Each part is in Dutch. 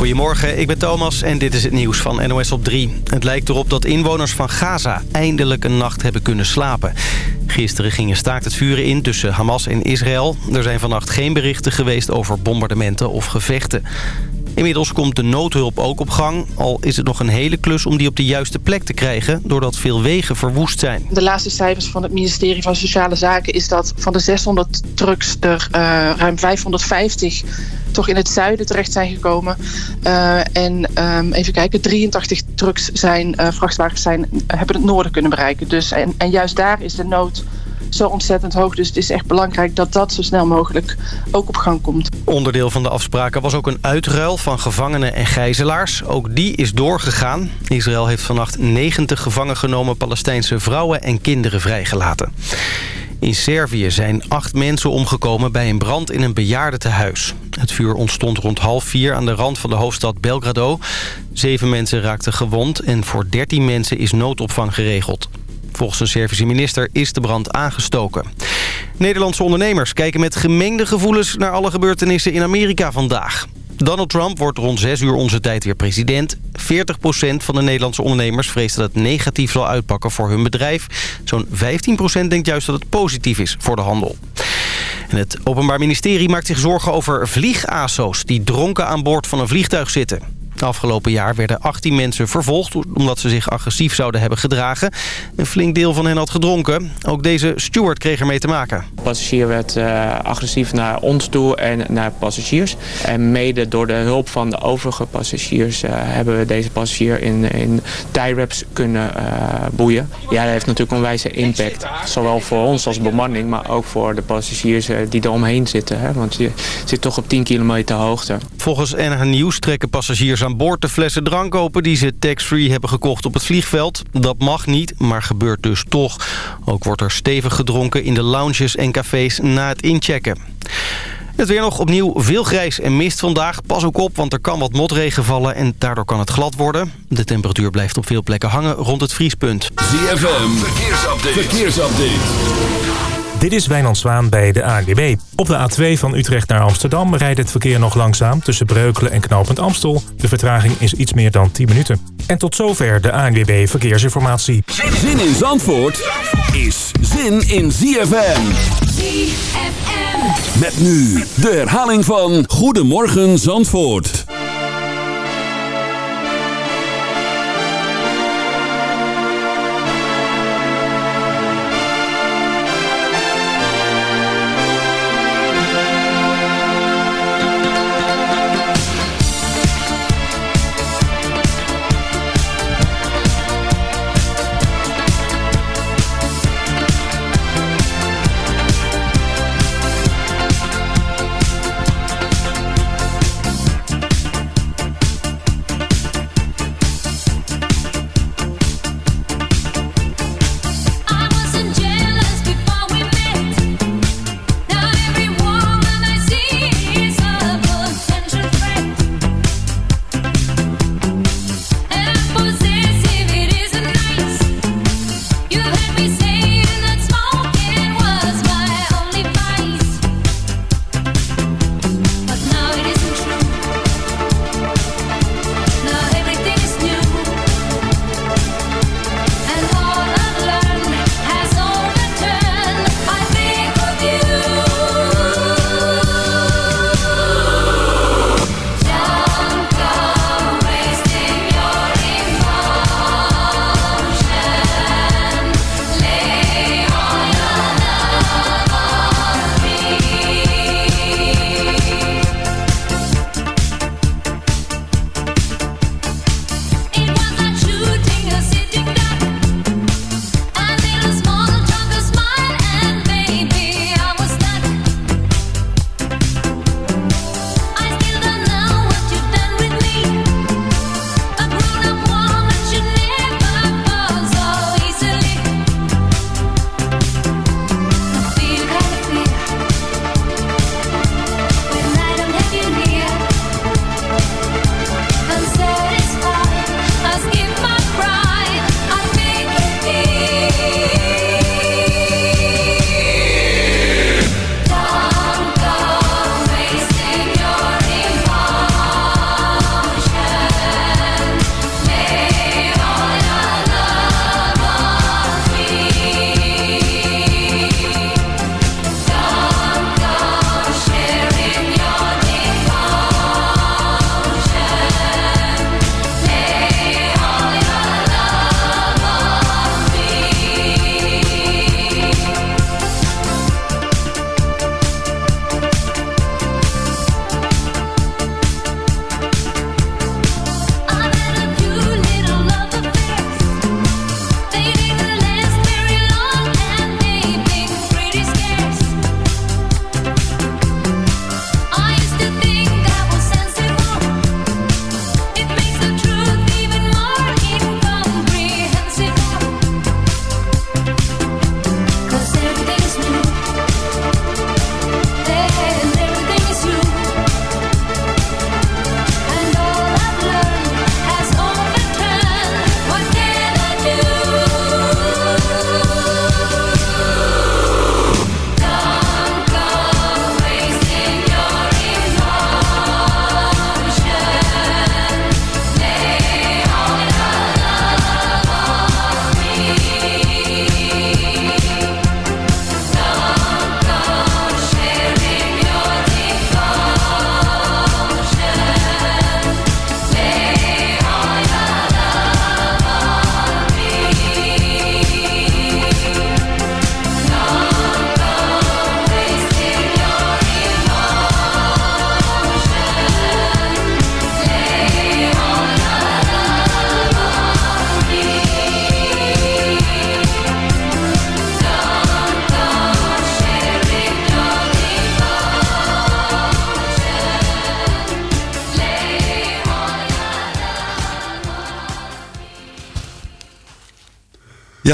Goedemorgen, ik ben Thomas en dit is het nieuws van NOS op 3. Het lijkt erop dat inwoners van Gaza eindelijk een nacht hebben kunnen slapen. Gisteren gingen staakt het vuren in tussen Hamas en Israël. Er zijn vannacht geen berichten geweest over bombardementen of gevechten. Inmiddels komt de noodhulp ook op gang. Al is het nog een hele klus om die op de juiste plek te krijgen... doordat veel wegen verwoest zijn. De laatste cijfers van het ministerie van Sociale Zaken... is dat van de 600 trucks er uh, ruim 550 toch in het zuiden terecht zijn gekomen. Uh, en um, even kijken, 83 trucks zijn, uh, vrachtwagens zijn, hebben het noorden kunnen bereiken. Dus, en, en juist daar is de nood zo ontzettend hoog. Dus het is echt belangrijk dat dat zo snel mogelijk ook op gang komt. Onderdeel van de afspraken was ook een uitruil van gevangenen en gijzelaars. Ook die is doorgegaan. Israël heeft vannacht 90 gevangen genomen Palestijnse vrouwen en kinderen vrijgelaten. In Servië zijn acht mensen omgekomen bij een brand in een bejaardentehuis. Het vuur ontstond rond half vier aan de rand van de hoofdstad Belgrado. Zeven mensen raakten gewond en voor dertien mensen is noodopvang geregeld. Volgens een Servische minister is de brand aangestoken. Nederlandse ondernemers kijken met gemengde gevoelens... naar alle gebeurtenissen in Amerika vandaag. Donald Trump wordt rond 6 uur onze tijd weer president. 40% van de Nederlandse ondernemers vreest dat het negatief zal uitpakken voor hun bedrijf. Zo'n 15% denkt juist dat het positief is voor de handel. En het Openbaar Ministerie maakt zich zorgen over vliegaso's... die dronken aan boord van een vliegtuig zitten. Afgelopen jaar werden 18 mensen vervolgd omdat ze zich agressief zouden hebben gedragen. Een flink deel van hen had gedronken. Ook deze steward kreeg ermee te maken. De passagier werd uh, agressief naar ons toe en naar passagiers. En mede door de hulp van de overige passagiers uh, hebben we deze passagier in, in tie wraps kunnen uh, boeien. Ja, dat heeft natuurlijk een wijze impact. Zowel voor ons als bemanning, maar ook voor de passagiers die er omheen zitten. Hè? Want je zit toch op 10 kilometer hoogte. Volgens NH Nieuws trekken passagiers aan aan boord de flessen drank open die ze tax-free hebben gekocht op het vliegveld. Dat mag niet, maar gebeurt dus toch. Ook wordt er stevig gedronken in de lounges en cafés na het inchecken. Het weer nog opnieuw veel grijs en mist vandaag. Pas ook op, want er kan wat motregen vallen en daardoor kan het glad worden. De temperatuur blijft op veel plekken hangen rond het vriespunt. ZFM, verkeersupdate. verkeersupdate. Dit is Wijnand Zwaan bij de ANWB. Op de A2 van Utrecht naar Amsterdam rijdt het verkeer nog langzaam... tussen Breukelen en Knopend Amstel. De vertraging is iets meer dan 10 minuten. En tot zover de ANWB Verkeersinformatie. Zin in Zandvoort is zin in ZFM. ZFM. Met nu de herhaling van Goedemorgen Zandvoort.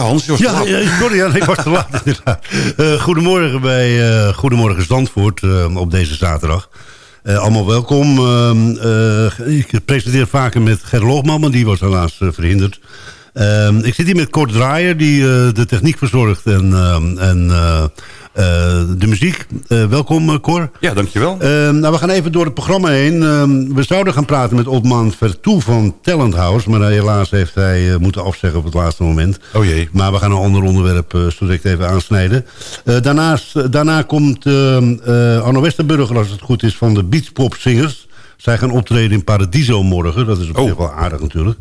Hans, je was ja, ja, sorry, ja, ik was te laat. Uh, goedemorgen bij uh, Goedemorgen Zandvoort uh, op deze zaterdag. allemaal welkom. ik presenteer vaker met Ger Loogman, maar die was helaas verhinderd. ik zit hier met Kort Draaier, die de techniek verzorgt en, en eh, de muziek. Uh, welkom, uh, Cor. Ja, dankjewel. nou, we gaan even door het programma heen. we zouden gaan praten met Otman Vertoe van Talent House. Maar helaas heeft hij moeten afzeggen op het laatste moment. Oh jee. Maar we gaan een ander onderwerp zo direct even aansnijden. daarnaast, daarna komt Arno Westerburger, als het goed is, van de Beachpop Singers. Zij gaan optreden in Paradiso morgen. Dat is op oh. zich wel aardig natuurlijk.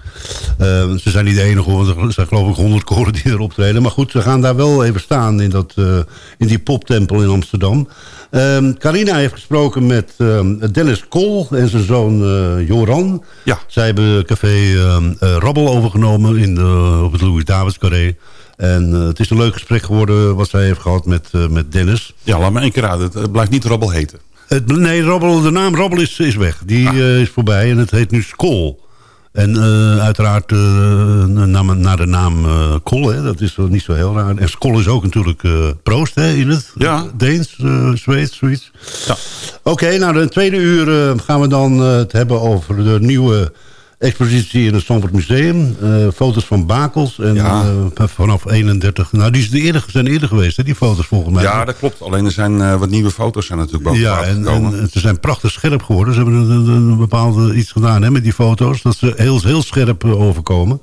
Uh, ze zijn niet de enige, want er zijn geloof ik honderd koren die er optreden. Maar goed, ze gaan daar wel even staan in, dat, uh, in die poptempel in Amsterdam. Um, Carina heeft gesproken met um, Dennis Kool en zijn zoon uh, Joran. Ja. Zij hebben café um, Rabbel overgenomen in de, op het Louis Davids Carré. En het is een leuk gesprek geworden wat zij heeft gehad met, met Dennis. Ja, laat me één keer raden. Het blijft niet Rabbel heten. Het, nee, Robbel, de naam Robbel is, is weg. Die ah. uh, is voorbij en het heet nu Skol. En uh, uiteraard uh, naar, naar, de naam uh, Kol, hè, dat is niet zo heel raar. En Skol is ook natuurlijk proost hè, in het ja. Deens, Zweeds, zoiets. Ja. Oké, okay, nou de tweede uur gaan we dan het hebben over de nieuwe expositie in het Stamford Museum. Uh, foto's van Bakels. En ja. uh, vanaf 31... Nou, die zijn eerder, zijn eerder geweest, hè, die foto's volgens mij. Ja, dat klopt. Alleen er zijn uh, wat nieuwe foto's zijn natuurlijk boven Ja, en, en, ze zijn prachtig scherp geworden. Ze hebben een, een bepaalde iets gedaan hè, met die foto's. Dat ze heel, heel scherp overkomen.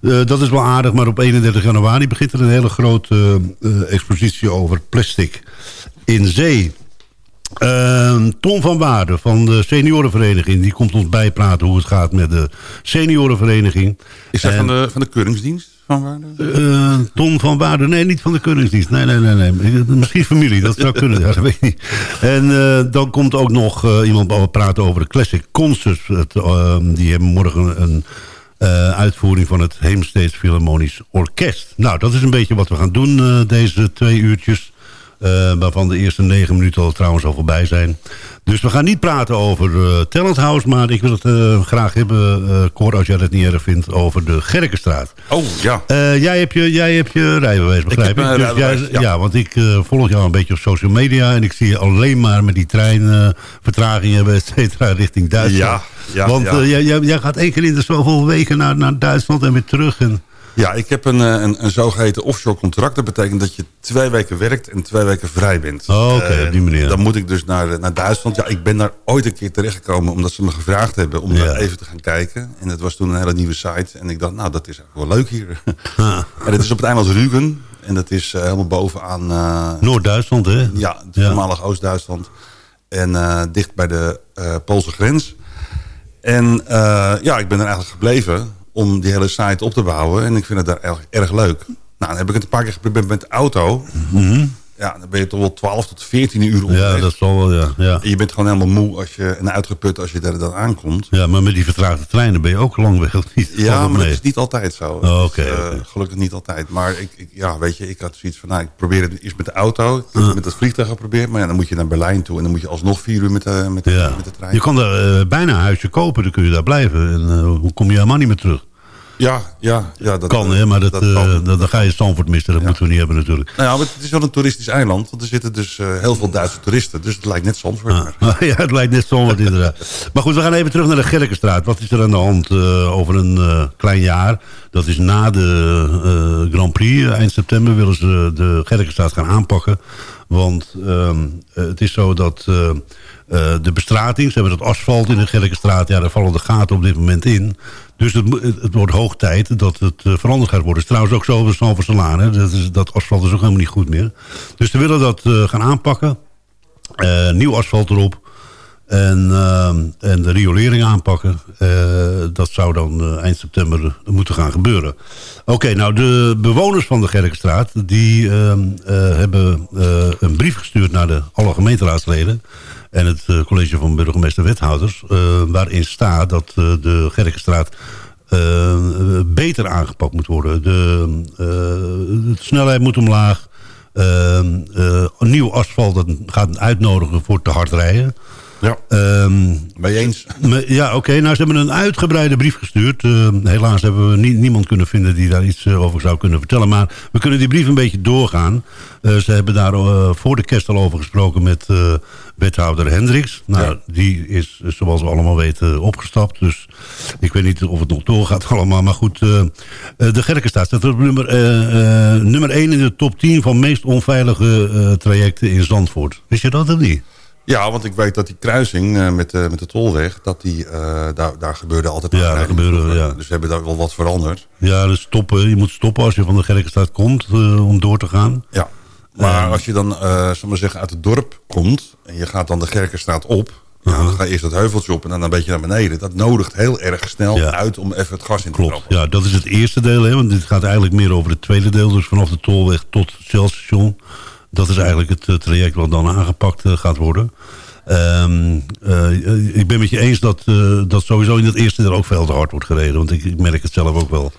dat is wel aardig, maar op 31 januari begint er een hele grote expositie over plastic in zee. Uh, Tom van Waarden van de seniorenvereniging. Die komt ons bijpraten hoe het gaat met de seniorenvereniging. Is hij van, de, van de keuringsdienst? Van Waarden? Uh, Tom van Waarden, nee, niet van de keuringsdienst. Nee, nee, nee, nee. Misschien familie, dat zou kunnen. Ja, dat weet ik niet. En uh, dan komt ook nog uh, iemand praten over de Classic Concerts. Het, ehm, die hebben morgen een... uitvoering van het Heemsteeds Philharmonisch Orkest. Nou, dat is een beetje wat we gaan doen deze twee uurtjes. Uh, waarvan de eerste negen minuten al trouwens al voorbij zijn. Dus we gaan niet praten over uh, Talent House... maar ik wil het uh, graag hebben, uh, Cor, als jij dat niet erg vindt... over de Gerkenstraat. Oh, ja. jij, hebt je, jij hebt je rijbewijs, begrijp ik? ik? Dus jij, ja. ja. want ik volg jou een beetje op social media... en ik zie je alleen maar met die treinvertragingen et cetera, richting Duitsland. Ja, ja, Want jij, gaat één keer in de zoveel weken naar, naar Duitsland en weer terug... En, ja, ik heb een, eh, een, een zogeheten offshore contract. Dat betekent dat je twee weken werkt en twee weken vrij bent. Oh, oké, op die manier. Dan moet ik dus naar, naar Duitsland. Ja, ik ben daar ooit een keer terechtgekomen omdat ze me gevraagd hebben om daar even te gaan kijken. En het was toen een hele nieuwe site. En ik dacht, nou, dat is eigenlijk wel leuk hier. Ah. en het is op het eiland Rügen. En dat is uh, helemaal bovenaan... Uh, Noord-Duitsland, hè? Ja. voormalig Oost-Duitsland. En dicht bij de Poolse grens. En ja, ik ben er eigenlijk gebleven om die hele site op te bouwen. En ik vind het daar erg, erg leuk. Nou, dan heb ik het een paar keer geprobeerd met de auto. Mhm. Ja, dan ben je toch wel 12 tot 14 uur onderweg. Ja, dat zal wel, ja. ja. je bent gewoon helemaal moe als je, en uitgeput als je daar dan aankomt. Ja, maar met die vertraagde treinen ben je ook lang weg, of niet? Ja, maar dat is niet altijd zo. Oh, uh, gelukkig niet altijd. Maar ik, ik, ja, weet je, ik had zoiets van, nou, ik probeer het eerst met de auto. Ik heb het met het vliegtuig geprobeerd. Maar ja, dan moet je naar Berlijn toe. En dan moet je alsnog vier uur met de, met de, ja. met de trein. Je kan daar uh, bijna een huisje kopen, dan kun je daar blijven. En uh, hoe kom je helemaal niet meer terug? Ja, ja, ja. Dat kan, hè, maar dat, dat uh, dan ga je Stanford missen. Dat ja. moeten we niet hebben natuurlijk. Nou ja, maar het is wel een toeristisch eiland. Want er zitten dus uh, heel veel Duitse toeristen. Dus het lijkt net Zandvoort. Ah. ja, het lijkt net Zandvoort inderdaad. Maar goed, we gaan even terug naar de Gerkenstraat. Wat is er aan de hand uh, over een klein jaar? Dat is na de Grand Prix. Eind september willen ze de Gerkenstraat gaan aanpakken. Want ehm, het is zo dat... de bestrating, ze hebben dat asfalt in de Gerkenstraat... ja, daar vallen de gaten op dit moment in. Dus het, het, wordt hoog tijd dat het uh, veranderd gaat worden. Het is trouwens ook zo bij Salaan. Dat, is, dat asfalt is ook helemaal niet goed meer. Dus ze willen dat uh, gaan aanpakken. Nieuw asfalt erop. En, en de riolering aanpakken. dat zou dan eind september moeten gaan gebeuren. Oké, nou de bewoners van de Gerkenstraat... die hebben een brief gestuurd naar de alle gemeenteraadsleden en het uh, college van burgemeester-wethouders... Uh, waarin staat dat uh, de Gerkenstraat beter aangepakt moet worden. De, de snelheid moet omlaag. nieuw asfalt dat gaat uitnodigen voor te hard rijden. Ja. Ehm, je eens? ja, oké. nou, ze hebben een uitgebreide brief gestuurd. Eh, helaas hebben we nie- niemand kunnen vinden die daar iets eh, over zou kunnen vertellen. Maar we kunnen die brief een beetje doorgaan. Eh, ze hebben daar eh, voor de kerst al over gesproken met eh, wethouder Hendricks. Nou, Ja. die is, zoals we allemaal weten, opgestapt. Dus ik weet niet of het nog doorgaat allemaal. Maar goed, eh, eh, de Gerkenstaat staat op nummer, eh, nummer 1 in de top 10 van meest onveilige trajecten in Zandvoort. Wist je dat of niet? Ja, want ik weet dat die kruising met, de met de tolweg, dat die, daar, daar gebeurde altijd Ja, daar gebeurde, ja. Dus we hebben daar wel wat veranderd. Ja, dus stoppen. Je moet stoppen als je van de Gerkenstaat komt om door te gaan. Ja. Maar als je dan, ik maar zeggen, uit het dorp komt en je gaat dan de Gerkenstraat op, ja, dan ga je eerst dat heuveltje op en dan een beetje naar beneden. Dat nodigt heel erg snel Ja. uit om even het gas in te Klopt. trappen. Ja, dat is het eerste deel. Hè, want dit gaat eigenlijk meer over het tweede deel. Dus vanaf de tolweg tot het Shell-station. Dat is eigenlijk het eh, traject wat dan aangepakt eh, gaat worden. Ehm, eh, ik ben met je eens dat, dat sowieso in het eerste deel ook veel te hard wordt gereden. Want ik, ik merk het zelf ook wel.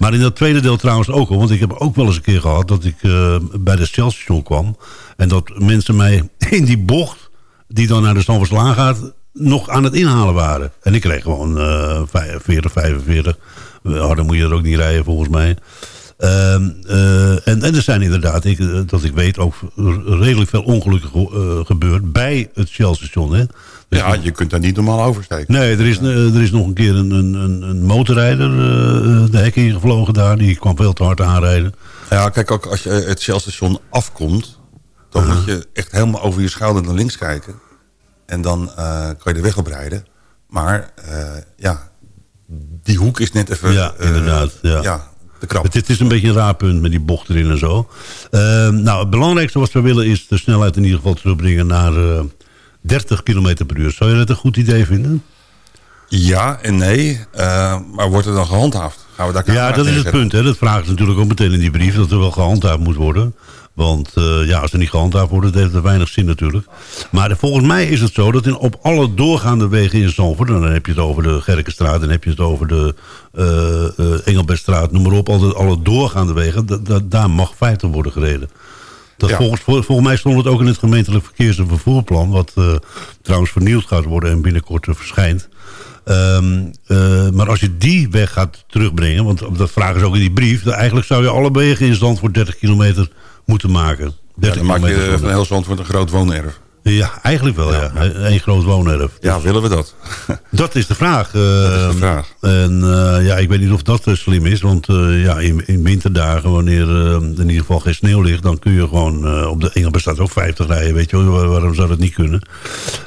Maar in dat tweede deel trouwens ook al. Want ik heb ook wel eens een keer gehad dat ik eh, bij de Shell-station kwam. En dat mensen mij in die bocht die dan naar de Stamverslaan gaat, nog aan het inhalen waren. En ik kreeg gewoon eh 40, 45. Harder moet je er ook niet rijden volgens mij. Ehm, eh, en, en er zijn inderdaad, ik, eh, dat ik weet, ook redelijk veel ongelukken ge- gebeurd bij het Shell-station. Dus Ja, je kunt daar niet normaal oversteken. Nee, er is, eh, er is nog een keer een, een, een- motorrijder eh, de hek ingevlogen daar. Die kwam veel te hard aanrijden. Ja, kijk, ook als je het Shell-station afkomt, dan moet je echt helemaal over je schouder naar links kijken. En dan eh, kan je de weg oprijden. Maar eh, ja, die hoek is net even... Ja, eh, inderdaad, ja. ja. Het, is een beetje een raar punt met die bocht erin en zo. Ehm, nou, het belangrijkste wat we willen is de snelheid in ieder geval terugbrengen naar eh, 30 km per uur. Zou je dat een goed idee vinden? Ja en nee, eh, maar wordt er dan gehandhaafd? Gaan we daar Ja, dat is het punt. Hè. Dat vragen ze natuurlijk ook meteen in die brief. Dat er wel gehandhaafd moet worden. Want eh, ja, als er niet gehandhaafd wordt, heeft er weinig zin natuurlijk. Maar volgens mij is het zo dat in, op alle doorgaande wegen in Zandvoort... en dan heb je het over de Gerkenstraat... dan heb je het over de eh eh, Engelbertstraat, noem maar op. Alle, alle doorgaande wegen, da- da- daar mag 50 worden gereden. Dat Ja. volgens, vol- volgens mij stond het ook in het gemeentelijk verkeers- en vervoerplan... wat eh, trouwens vernieuwd gaat worden en binnenkort verschijnt. Ehm, eh, maar als je die weg gaat terugbrengen... want dat vragen ze ook in die brief... dan eigenlijk zou je alle wegen in stand voor 30 kilometer moeten maken. 30 Ja, dan maak je van- van heel Zandvoort een groot woonerf. Ja, eigenlijk wel, ja. Eén groot woonerf. Ja, willen we dat? Dat is de vraag. is de Ehm, vraag. En eh, ja, ik weet niet of dat eh, slim is. Want eh, ja, in, in winterdagen, wanneer eh, in ieder geval geen sneeuw ligt... dan kun je gewoon op de Engelbert ook 50 rijden. Weet je wel, Waar- waarom zou dat niet kunnen?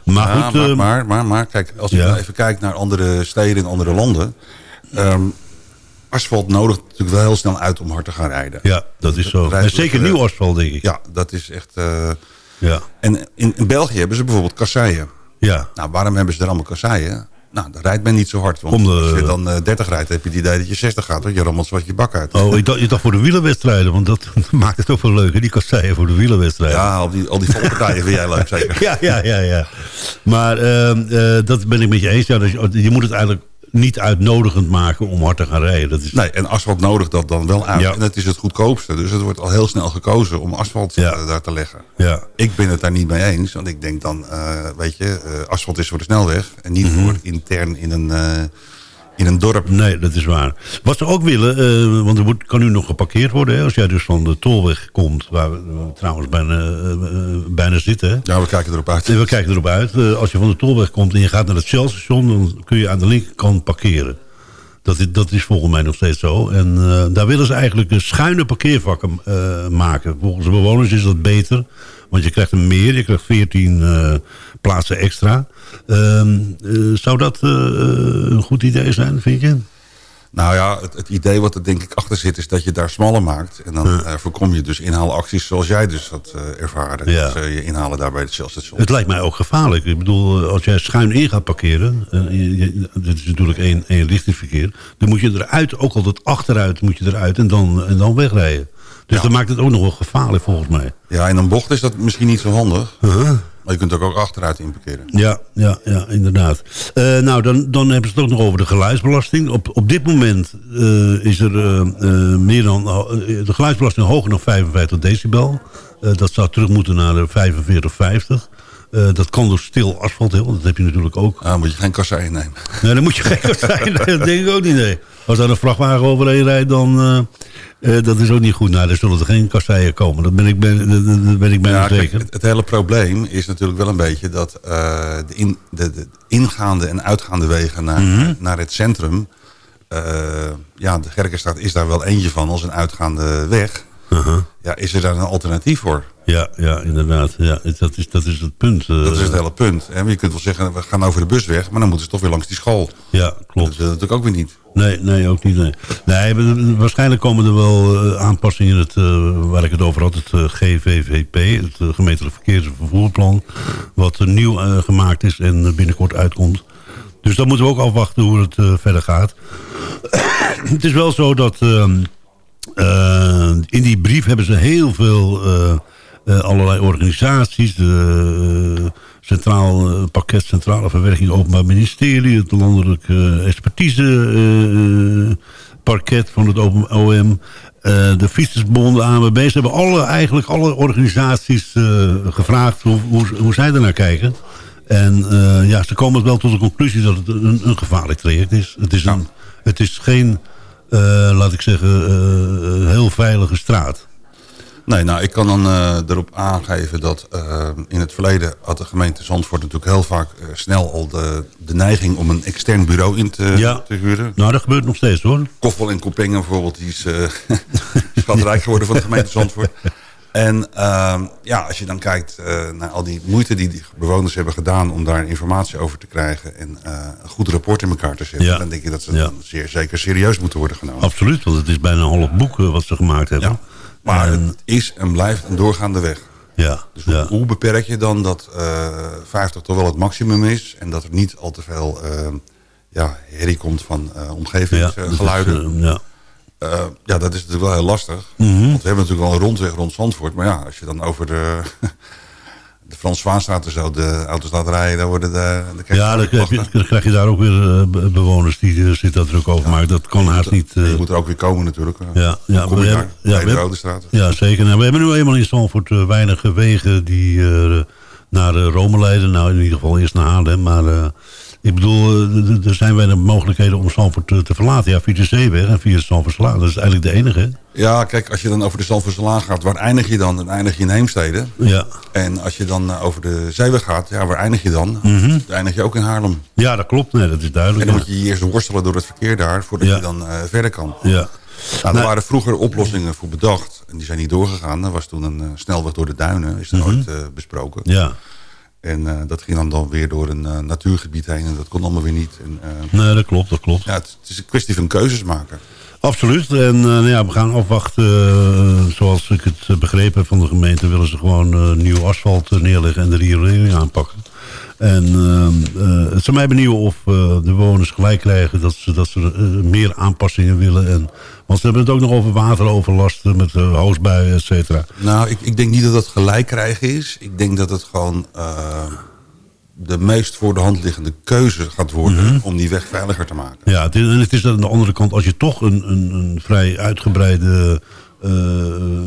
Maar Ja, goed, maar, eh, maar, maar, maar kijk, als je ja. nou even kijkt naar andere steden en andere landen... ehm, asfalt nodigt natuurlijk wel heel snel uit om hard te gaan rijden. ja, dat is zo. En zeker nieuw asfalt, denk ik. Ja, dat is echt... Ja, En in, in België hebben ze bijvoorbeeld kasseien. ja. Nou, waarom hebben ze er allemaal kasseien? Nou, dan rijdt men niet zo hard. Want de- als je dan eh, 30 rijdt, heb je het idee dat je 60 gaat. Want je rammelt wat je bak uit. Oh, ik dacht, je dacht voor de wielerwedstrijden. Want dat maakt het ook wel leuk, hè, die kasseien voor de wielerwedstrijden. Ja, al die, al die volpartijen vind jij leuk, zeker? ja, ja, ja. ja. Maar ehm, eh, dat ben ik met je eens. Ja, dus je moet het eigenlijk niet uitnodigend maken om hard te gaan rijden. Dat is, Nee, en asfalt nodigt dat dan wel uit. Ja. En het is het goedkoopste. Dus het wordt al heel snel gekozen om asfalt Ja. eh, daar te leggen. ja. Ik ben het daar niet mee eens. Want ik denk dan, eh, weet je, eh, asfalt is voor de snelweg. En niet Mhm. voor intern in een, in een dorp. Nee, dat is waar. Wat ze ook willen, eh, want er moet, kan nu nog geparkeerd worden. Hè, als jij dus van de tolweg komt, waar we eh, trouwens bijna, eh, bijna zitten. Hè. Ja, we kijken erop uit. We kijken erop uit. als je van de tolweg komt en je gaat naar het Shell-station... dan kun je aan de linkerkant parkeren. Dat is, dat is volgens mij nog steeds zo. En daar willen ze eigenlijk een schuine parkeervakken maken. Volgens de bewoners is dat beter. Want je krijgt een meer, je krijgt 14 eh, plaatsen extra. Ehm, eh, zou dat eh, een goed idee zijn, vind je? Nou ja, het, het idee wat er denk ik achter zit... is dat je daar smaller maakt. En dan eh, voorkom je dus inhaalacties zoals jij dus had ervaren. Ja. Dat ze je inhalen daar bij het Shell-station. Het lijkt mij ook gevaarlijk. Ik bedoel, als jij schuin in gaat parkeren... eh, je- je- dit is natuurlijk één, één richtingsverkeer... dan moet je eruit, ook altijd achteruit moet je eruit... en dan, en dan wegrijden. Dus Ja. dat maakt het ook nog wel gevaarlijk volgens mij. Ja, in een bocht is dat misschien niet zo handig. Uh-huh. Maar je kunt ook, ook achteruit inparkeren. Ja, ja, ja, inderdaad. Eh, nou, dan, dan hebben ze het ook nog over de geluidsbelasting. Op, op dit moment eh, is er eh, meer dan... de geluidsbelasting hoger dan 55 decibel. Dat zou terug moeten naar de 45, 50. Eh, dat kan door stil asfalt, want dat heb je natuurlijk ook. Ah, moet je geen kasseien nemen. Nee, dan moet je geen kasseien nemen. Dat denk ik ook niet, nee. Als daar een vrachtwagen overheen rijdt, dan... Uh, dat is ook niet goed. Nou, er zullen er geen kasseien komen. Dat ben ik, ben, dat ben ik bijna ja, zeker. Kijk, het, hele probleem is natuurlijk wel een beetje... dat uh, de, in, de, de, ingaande en uitgaande wegen naar, mm -hmm. naar het centrum... Uh, ja, de Gerkenstraat is daar wel eentje van als een uitgaande weg. -huh. Ja, is er daar een alternatief voor? Ja, ja inderdaad. Ja, dat, is, dat is het punt. Uh... Dat is het hele punt. Je kunt wel zeggen, we gaan over de busweg... maar dan moeten ze toch weer langs die school. Ja, klopt. Dat wil natuurlijk ook weer niet. Nee, nee ook niet. Nee. nee waarschijnlijk komen er wel uh, aanpassingen... Het, uh, waar ik het over had, het GVVP... het gemeentelijk verkeers- en vervoerplan... wat nieuw gemaakt is en binnenkort uitkomt. Dus dan moeten we ook afwachten hoe het verder gaat. het is wel zo dat... Ehm, in die brief hebben ze heel veel allerlei organisaties. De Centraal Pakket Centrale Verwerking Openbaar Ministerie. Het Landelijk Expertisepakket van het OM. de Fietsersbond, de. Ze hebben alle, eigenlijk alle organisaties gevraagd hoe, hoe, zij ernaar kijken. En ja, ze komen wel tot de conclusie dat het een, gevaarlijk traject is. Het is, een, het is geen laat ik zeggen, heel veilige straat. Nee, nou, ik kan dan uh, erop aangeven dat in het verleden had de gemeente Zandvoort natuurlijk heel vaak snel al de, de neiging om een extern bureau in te, ja. te huren. Nou, dat gebeurt nog steeds hoor. Koffel en Koppingen bijvoorbeeld, die is schatrijk geworden van de gemeente Zandvoort. En uh, ja, als je dan kijkt naar al die moeite die, die bewoners hebben gedaan... om daar informatie over te krijgen en een goed rapport in elkaar te zetten... Ja. dan denk je dat ze ja. zeer zeker serieus moeten worden genomen. Absoluut, want het is bijna een half boek wat ze gemaakt hebben. Maar en... het is en blijft een doorgaande weg. Ja, dus hoe, hoe beperk je dan dat 50 toch wel het maximum is... en dat er niet al te veel ja, herrie komt van omgevingsgeluiden... ja. Uh, ja, dat is natuurlijk wel heel lastig. Mm -hmm. Want we hebben natuurlijk wel een rondweg rond Zandvoort. Maar ja, als je dan over de, de Frans Zwaanstraat zo de auto's laat rijden... dan worden de, de Ja, dan krijg, je, dan krijg, je, daar ook weer uh, bewoners die uh, zich daar druk over ja, maken. Dat kan haast niet... je moet er ook weer komen natuurlijk. Ja, ja, kom je daar, ja, de Rode Straat. Ja, zeker. Nou, we hebben nu eenmaal in Zandvoort weinig wegen die naar Rome leiden. Nou, in ieder geval eerst naar Haarlem, maar... Ik bedoel, er zijn weinig mogelijkheden om Zandvoort te, te verlaten. Ja, via de zeeweg en via de Zandvoortslaan. Dat is eigenlijk de enige. Ja, kijk, als je dan over de Zandvoortslaan gaat, waar eindig je dan? Dan eindig je in Heemstede. Ja. En als je dan over de zeeweg gaat, ja, waar eindig je dan? Mm -hmm. Dan eindig je ook in Haarlem. Ja, dat klopt. Nee, dat is duidelijk. En dan ja. moet je je eerst worstelen door het verkeer daar, voordat ja. je dan uh, verder kan. Ja. Nou, er nou, waren vroeger oplossingen voor bedacht. En die zijn niet doorgegaan. Er was toen een uh, snelweg door de duinen. Is er mm -hmm. ooit uh, besproken. Ja. En uh, dat ging dan, dan weer door een uh, natuurgebied heen. En dat kon allemaal weer niet. En, uh, nee, dat klopt, dat klopt. Ja, het, het, is een kwestie van keuzes maken. Absoluut. En nou ja, we gaan afwachten. zoals ik het begrepen heb van de gemeente... willen ze gewoon nieuw asfalt neerleggen en de riolering aanpakken. En het zou mij benieuwen of de bewoners gelijk krijgen... dat ze, dat ze meer aanpassingen willen. En, want ze hebben het ook nog over wateroverlast met hoosbuien, et cetera. Nou, ik, ik denk niet dat het gelijk krijgen is. Ik denk dat het gewoon de meest voor de hand liggende keuze gaat worden... Mm -hmm. om die weg veiliger te maken. Ja, het is, en het is aan de andere kant... als je toch een, een, een vrij uitgebreide uh,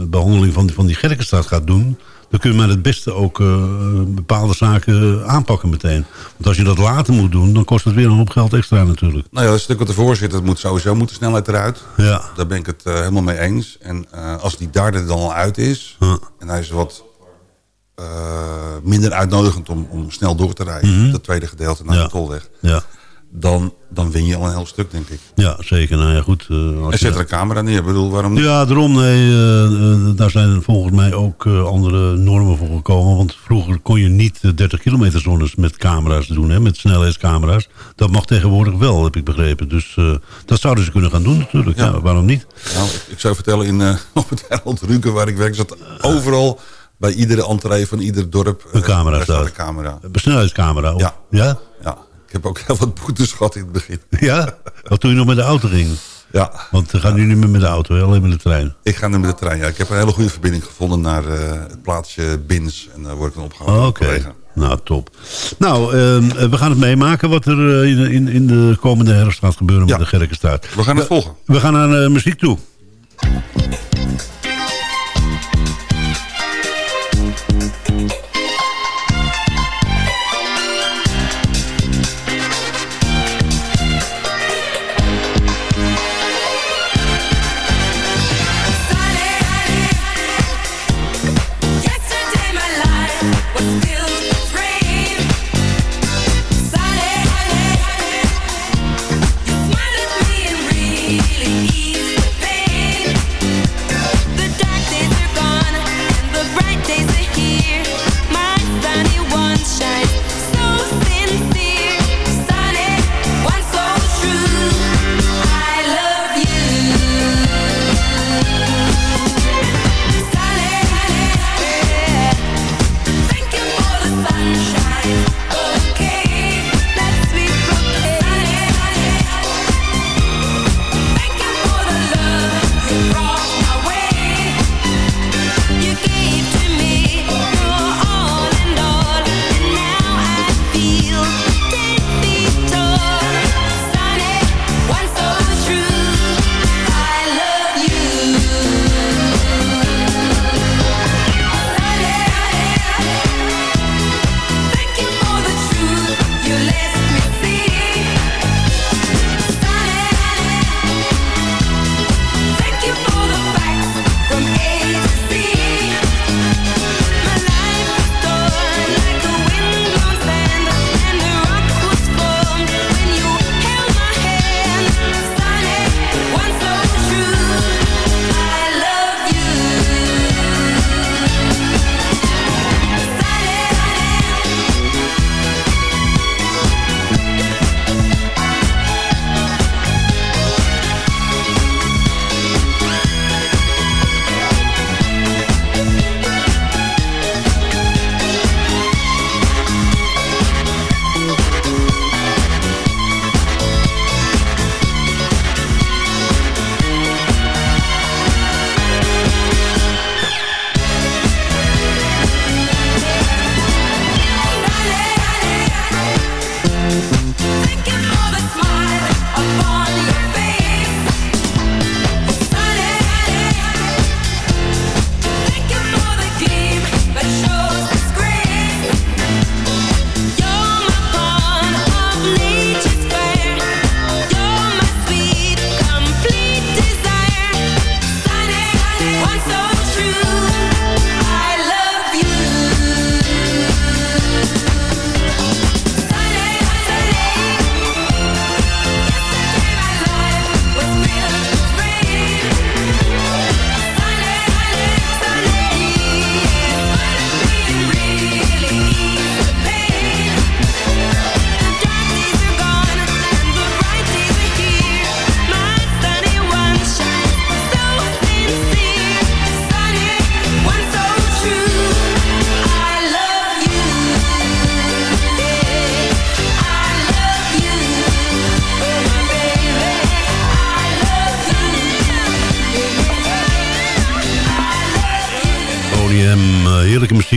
behandeling van die, van die Gerkenstraat gaat doen dan kun je maar het beste ook uh, bepaalde zaken aanpakken meteen. Want als je dat later moet doen, dan kost het weer een hoop geld extra natuurlijk. Nou ja, dat stuk wat ervoor zit, dat moet sowieso moet de snelheid eruit. Ja. Daar ben ik het uh, helemaal mee eens. En uh, als die daar dan al uit is, en hij is wat minder uitnodigend om, om snel door te rijden, mm -hmm. dat tweede gedeelte naar ja. de tolweg. Ja. Dan, dan win je al een heel stuk, denk ik. Ja, zeker. Nou ja, goed. Uh, en zet er een camera neer. Ik bedoel, waarom niet? Ja, daarom. Nee, uh, uh, daar zijn volgens mij ook andere normen voor gekomen. Want vroeger kon je niet 30 kilometer zones met camera's doen. Hè, met snelheidscamera's. Dat mag tegenwoordig wel, heb ik begrepen. Dus dat zouden ze kunnen gaan doen natuurlijk. Ja. ja waarom niet? Nou, ik zou vertellen, in, op het eiland Ruken waar ik werk... zat overal bij iedere entree van ieder dorp... een camera staat. Een camera. Een snelheidscamera? Ja. Ja? Ja. Ik heb ook heel wat boetes gehad in het begin. Ja? Wat toen je nog met de auto ging? Ja. Want we gaan nu niet meer met de auto, alleen met de trein. Ik ga nu met de trein, ja. Ik heb een hele goede verbinding gevonden naar uh, het plaatsje Bins. En daar word ik dan opgehaald. Oh, Oké. Okay. Nou, top. Nou, uh, we gaan het meemaken wat er uh, in, in, in, de komende herfst gaat gebeuren ja. met de Gerkenstraat. We gaan het volgen. We gaan naar muziek toe.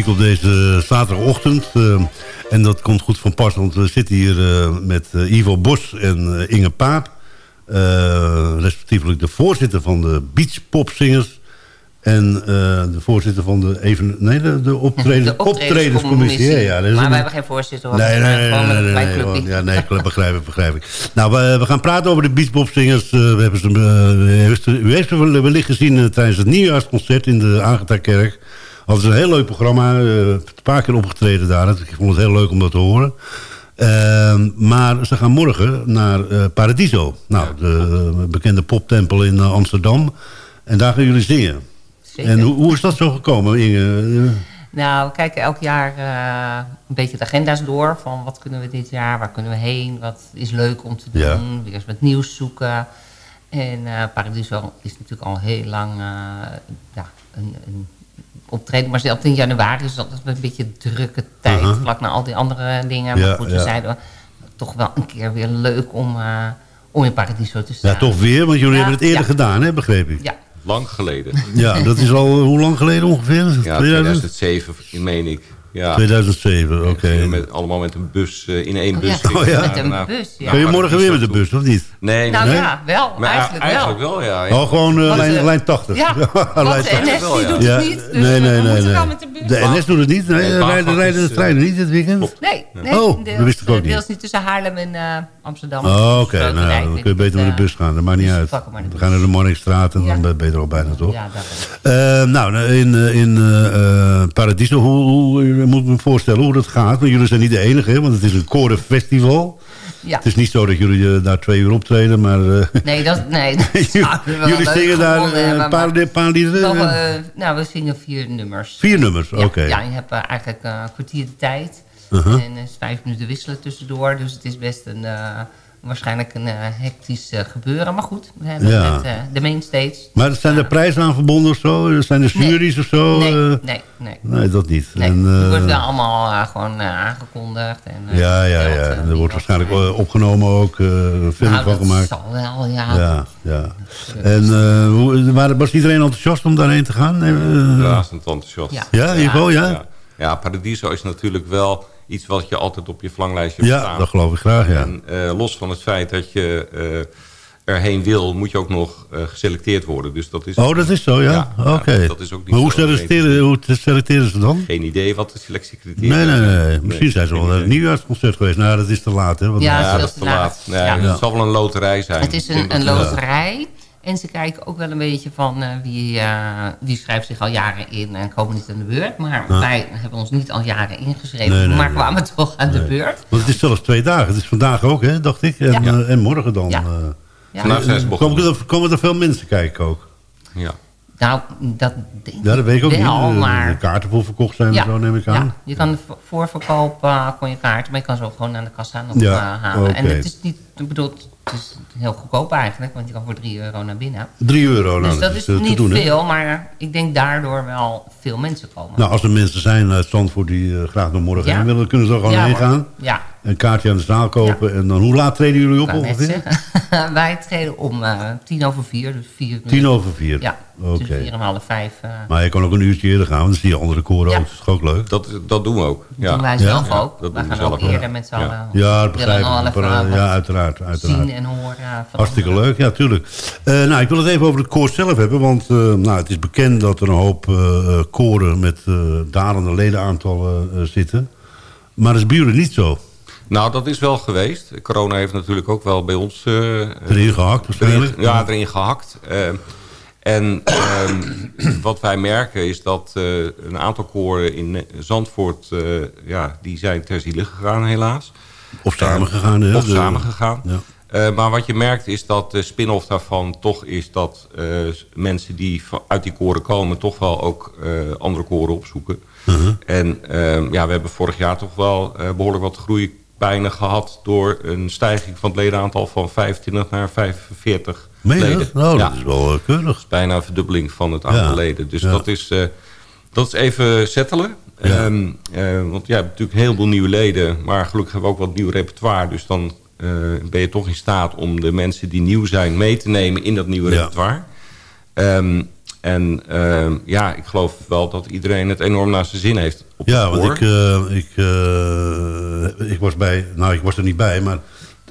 Op deze zaterdagochtend. Uh, en dat komt goed van pas, want we zitten hier uh, met uh, Ivo Bos en Inge Paap. respectievelijk de voorzitter van de Beachpopzingers. En de voorzitter van de, even, nee, de, de, optreden, de optredenscommissie. Ja, ja, maar we hebben geen voorzitter. Nee, nee, nee, nee, nee, nee, nee ja, nee, begrijp ik, begrijp ik. Nou, we, we gaan praten over de Beachpopzingers. we hebben ze, u heeft ze wellicht gezien tijdens het nieuwjaarsconcert in de Agatha-kerk. Het is een heel leuk programma. Uh, een paar keer opgetreden daar. Ik vond het heel leuk om dat te horen. Uh, maar ze gaan morgen naar uh, Paradiso. Nou, de bekende poptempel in Amsterdam. En daar gaan jullie zingen. Zeker. En hoe, hoe is dat zo gekomen, Inge? Nou, we kijken elk jaar een beetje de agenda's door. Van wat kunnen we dit jaar, waar kunnen we heen, wat is leuk om te doen. Ja. Weer eens wat nieuws zoeken. En Paradiso is natuurlijk al heel lang ja, een, een optreden. Maar zelfs in januari is dat een beetje een drukke tijd. Uh -huh. Vlak na al die andere dingen. Maar goed, we zeiden toch wel een keer weer leuk om, uh, om in Paradiso te staan. Ja, toch weer? Want jullie hebben het eerder gedaan, hè, begreep ik? Ja. Lang geleden. Ja, dat is al hoe lang geleden ongeveer? Ja, 2007, meen ik. Ja. 2007, oké. Okay. Met, allemaal met een bus, uh, in één bus. Oh, ja. Met een bus, ja. Kun je morgen weer met de bus, of niet? Nee. Nou nee? ja, wel. Maar eigenlijk, eigenlijk wel. ja. Oh, gewoon uh, lijn, lijn 80. Ja, lijn de NS wel, ja. doet het niet. Dus nee, nee, nee. nee. Met de, bus. de NS doet het niet. Nee, nee rijden, rijden de treinen niet dit weekend? Nee, nee. Oh, dat wist ik ook niet. Deels niet tussen Haarlem en uh, Amsterdam. Oh, oké. Okay. Nou, dan kun je beter met de bus gaan. Dat maakt niet uit. We gaan naar de Morningstraat en dan ben je er al bijna, toch? Ja, dat Nou, in Paradiso, hoe moet ik me voorstellen hoe dat gaat? jullie zijn niet de enige, want het is een korenfestival. Ja. Het is niet zo dat jullie uh, daar twee uur optreden, maar... Uh, nee, dat, nee, dat jullie zingen daar een paar, paar liederen? Nou, we zingen vier nummers. Vier nummers, oké. Okay. Ja, je hebt eigenlijk een kwartier de tijd. -huh. En is vijf minuten wisselen tussendoor. Dus het is best een waarschijnlijk een uh, hectisch uh, gebeuren. Maar goed, we hebben ja. met uh, de mainstage. Maar zijn er prijzen aan verbonden of zo? Zijn er juries nee. of zo? Nee, nee, nee. Nee, dat niet. Nee, en, het wordt wel allemaal gewoon aangekondigd. En, ja, ja, ja. er wordt waarschijnlijk opgenomen ook, film nou, van gemaakt. dat zal wel, ja. Ja, ja. En hoe, was iedereen enthousiast om daarheen te gaan? Razend enthousiast. Ja, ja, in ieder ja? ja? Ja, Paradiso is natuurlijk wel iets wat je altijd op je verlanglijstje hebt ja, staan. Ja, dat geloof ik graag, ja. En uh, los van het feit dat je uh, erheen wil, moet je ook nog uh, geselecteerd worden. Dus dat is oh, dat is zo, ja? ja Oké. Okay. dat is ook niet maar hoe selecteren, hoe selecteren ze dan? Geen idee wat de selectiecriteria nee, nee, nee, nee. Misschien zijn ze wel een nieuwjaarsconcert geweest. Nou, dat is te laat, hè? Want ja, ja, dat is te laat. laat. Nee. Het zal wel een loterij zijn. Het is een, een loterij. En ze kijken ook wel een beetje van uh, wie, uh, wie schrijft zich al jaren in en komen niet aan de beurt. Maar ja. wij hebben ons niet al jaren ingeschreven, nee, nee, maar kwamen toch aan de beurt. Want het is zelfs twee dagen. Het is vandaag ook, hè, dacht ik. En, ja. uh, en morgen dan. Ja. ja. Nou, komen, er, komen er veel mensen kijken ook? Ja. Nou, dat denk ja, dat weet ik ook wel, niet. Maar... De kaarten voor verkocht zijn ja. en zo, neem ik aan. Ja, je kan voorverkoop uh, kon je kaarten, maar je kan ze ook gewoon aan de kassa nog ja. uh, halen. Okay. En het is niet, ik bedoel, het is heel goedkoop eigenlijk, want je kan voor 3 euro naar binnen. 3 euro, nou, Dus dat is te niet doen, veel, maar ik denk daardoor wel veel mensen komen. Nou, als er mensen zijn uit Zandvoort die uh, graag nog morgen ja. heen willen, kunnen ze er gewoon ja, heen hoor. gaan. Ja. Een kaartje aan de zaal kopen. En dan, hoe laat treden jullie op ongeveer? Wij treden om uh, tien over vier, dus vier Tien over vier? Ja, Oké. tussen vier en half vijf. Uh, Maar je kan ook een uurtje eerder gaan, want dan zie je andere koren Ja. ook. Dat is ook leuk? Dat, dat doen we ook. Ja. doen wij zelf Ja, ook. dat we gaan ook zelf ook. eerder met z'n allen. Ja, dat begrijp ik. Ja, wat uiteraard. uiteraard. zien en horen. van Hartstikke anderen. leuk, ja, tuurlijk. Uh, nou, ik wil het even over het koor zelf hebben. Want uh, nou, het is bekend dat er een hoop uh, koren met dalende ledenaantallen zitten. Maar dat is bij jullie niet zo. Nou, dat is wel geweest. Corona heeft natuurlijk ook wel bij ons... erin gehakt waarschijnlijk. Erin, ja, erin gehakt. en wat wij merken is dat een aantal koren in Zandvoort... ja, die zijn ter ziele gegaan helaas. Of samengegaan. hè? Of samengegaan. Ja. Uh, maar wat je merkt is dat de spin-off daarvan toch is dat uh, mensen die uit die koren komen... toch wel ook uh, andere koren opzoeken. Uh-huh. En ja, we hebben vorig jaar toch wel behoorlijk wat groeipijnen gehad... door een stijging van het ledenaantal van 25 naar 45 Meen je leden. dat? Nou, ja, dat is wel keurig. bijna een verdubbeling van het aantal Ja. leden. Dus Ja. dat, is, dat is even settelen. Ja. Um, uh, want ja, natuurlijk een heleboel nieuwe leden. Maar gelukkig hebben we ook wat nieuw repertoire. Dus dan uh, ben je toch in staat om de mensen die nieuw zijn mee te nemen in dat nieuwe Ja. repertoire. Um, en ehm, ja, ik geloof wel dat iedereen het enorm naar zijn zin heeft. Op Ja, want ik, eh, ik, eh, ik was bij, nou ik was er niet bij, maar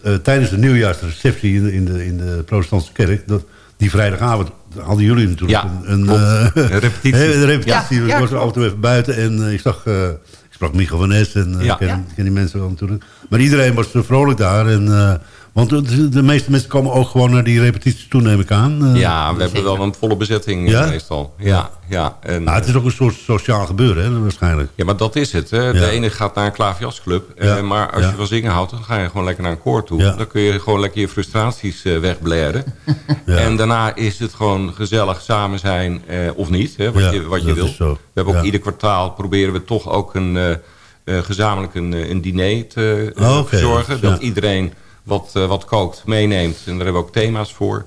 eh, tijdens de nieuwjaarsreceptie in de, in de, in de protestantse kerk, dat, die vrijdagavond hadden jullie natuurlijk Ja, een, een, eh, Een repetitie. een repetitie. Ja, was er af en toe even buiten en eh, ik zag, eh, ik sprak Michael van Nes en Ja. ik ken, ken die mensen wel natuurlijk. Maar iedereen was eh, vrolijk daar en... eh, want de, de meeste mensen komen ook gewoon naar die repetities toe, neem ik aan. Eh, ja, we hebben wel een volle bezetting eh, Ja? meestal. Ja, ja. En, nou, het is ook een soort sociaal gebeuren, hè, waarschijnlijk. Ja, maar dat is het. Hè. De Ja. ene gaat naar een klaviasclub. Ja. eh, maar als je van zingen houdt, dan ga je gewoon lekker naar een koor toe. Dan kun je gewoon lekker je frustraties eh wegblaren. Ja. En daarna is het gewoon gezellig samen zijn eh, of niet. Hè, wat je, wat je wil. We hebben ook ieder kwartaal proberen we toch ook een, eh, eh, gezamenlijk een, eh, een diner te eh, Oh. Ja. Dat iedereen wat, eh, wat kookt meeneemt. En daar hebben we ook thema's voor.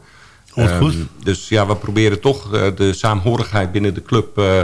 Oh, Ehm, goed. dus ja, we proberen toch eh, de saamhorigheid binnen de club eh,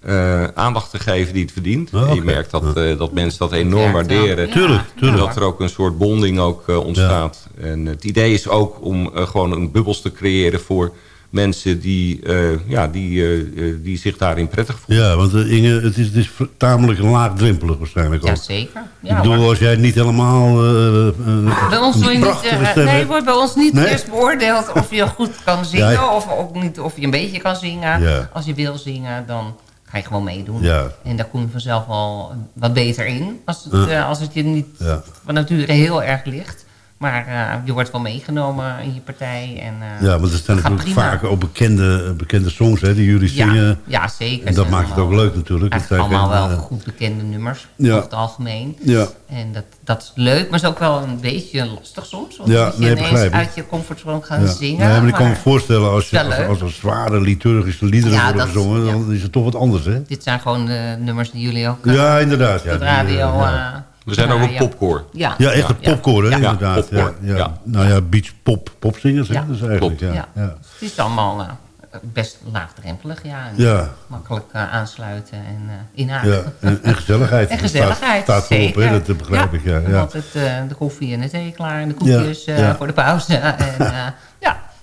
eh, aandacht te geven die het verdient. Oh, En Je oké. merkt dat, eh, dat mensen dat enorm waarderen. Ja, Tuurlijk, tuurlijk. Dat er ook een soort bonding ook eh, ontstaat. En het idee is ook om eh, gewoon een bubbels te creëren voor mensen die, eh, ja, die, eh, eh, die zich daarin prettig voelen. Ja, want Inge, het is, het is tamelijk laagdrempelig waarschijnlijk ook. Jazeker. Ja, ik bedoel, als jij niet helemaal... eh, eh, Bij ons wil je niet, eh, nee, wordt bij ons niet Nee? eerst beoordeeld of je goed kan zingen... Ja, of ook niet of je een beetje kan zingen. Ja. Als je wil zingen, dan ga je gewoon meedoen. Ja. En daar kom je vanzelf wel wat beter in. Als het, Ja. eh, als het je niet Ja. van nature heel erg ligt. Maar eh, je wordt wel meegenomen in je partij. En, eh, Ja, want er zijn natuurlijk prima. vaak ook bekende, bekende songs hè, die jullie Ja, zingen. ja, zeker. En dat maakt het ook leuk natuurlijk. Het zijn allemaal wel eh, goed bekende nummers, Ja. over het algemeen. Ja. En dat, dat is leuk, maar het is ook wel een beetje lastig soms. Want Ja, je nee, ineens uit je comfortzone gaan Ja. zingen. Nee, maar ik kan me voorstellen als, je, als, als er zware liturgische liederen worden gezongen, dan is het toch wat anders, hè? Dit zijn gewoon de nummers die jullie ook eh, Ja, inderdaad. Ja, op de eh, radio... ja. We zijn ook een popkoor. Ja, Ja, echt een Ja. popkoor, hè, Ja. inderdaad. Ja, ja. ja. Nou ja, beach pop, popzingers, hè? Ja. Dus eigenlijk, ja. Ja. Ja. Het is allemaal eh, best laagdrempelig, ja. En Ja. Makkelijk eh, aansluiten en eh inhaken. Ja, en, en gezelligheid. En gezelligheid, Staat, staat voorop, hè? zeker. dat begrijp ik, ja. En ja. altijd eh, de koffie en de thee klaar en de koekjes Ja, eh, ja. voor de pauze. en eh, ja,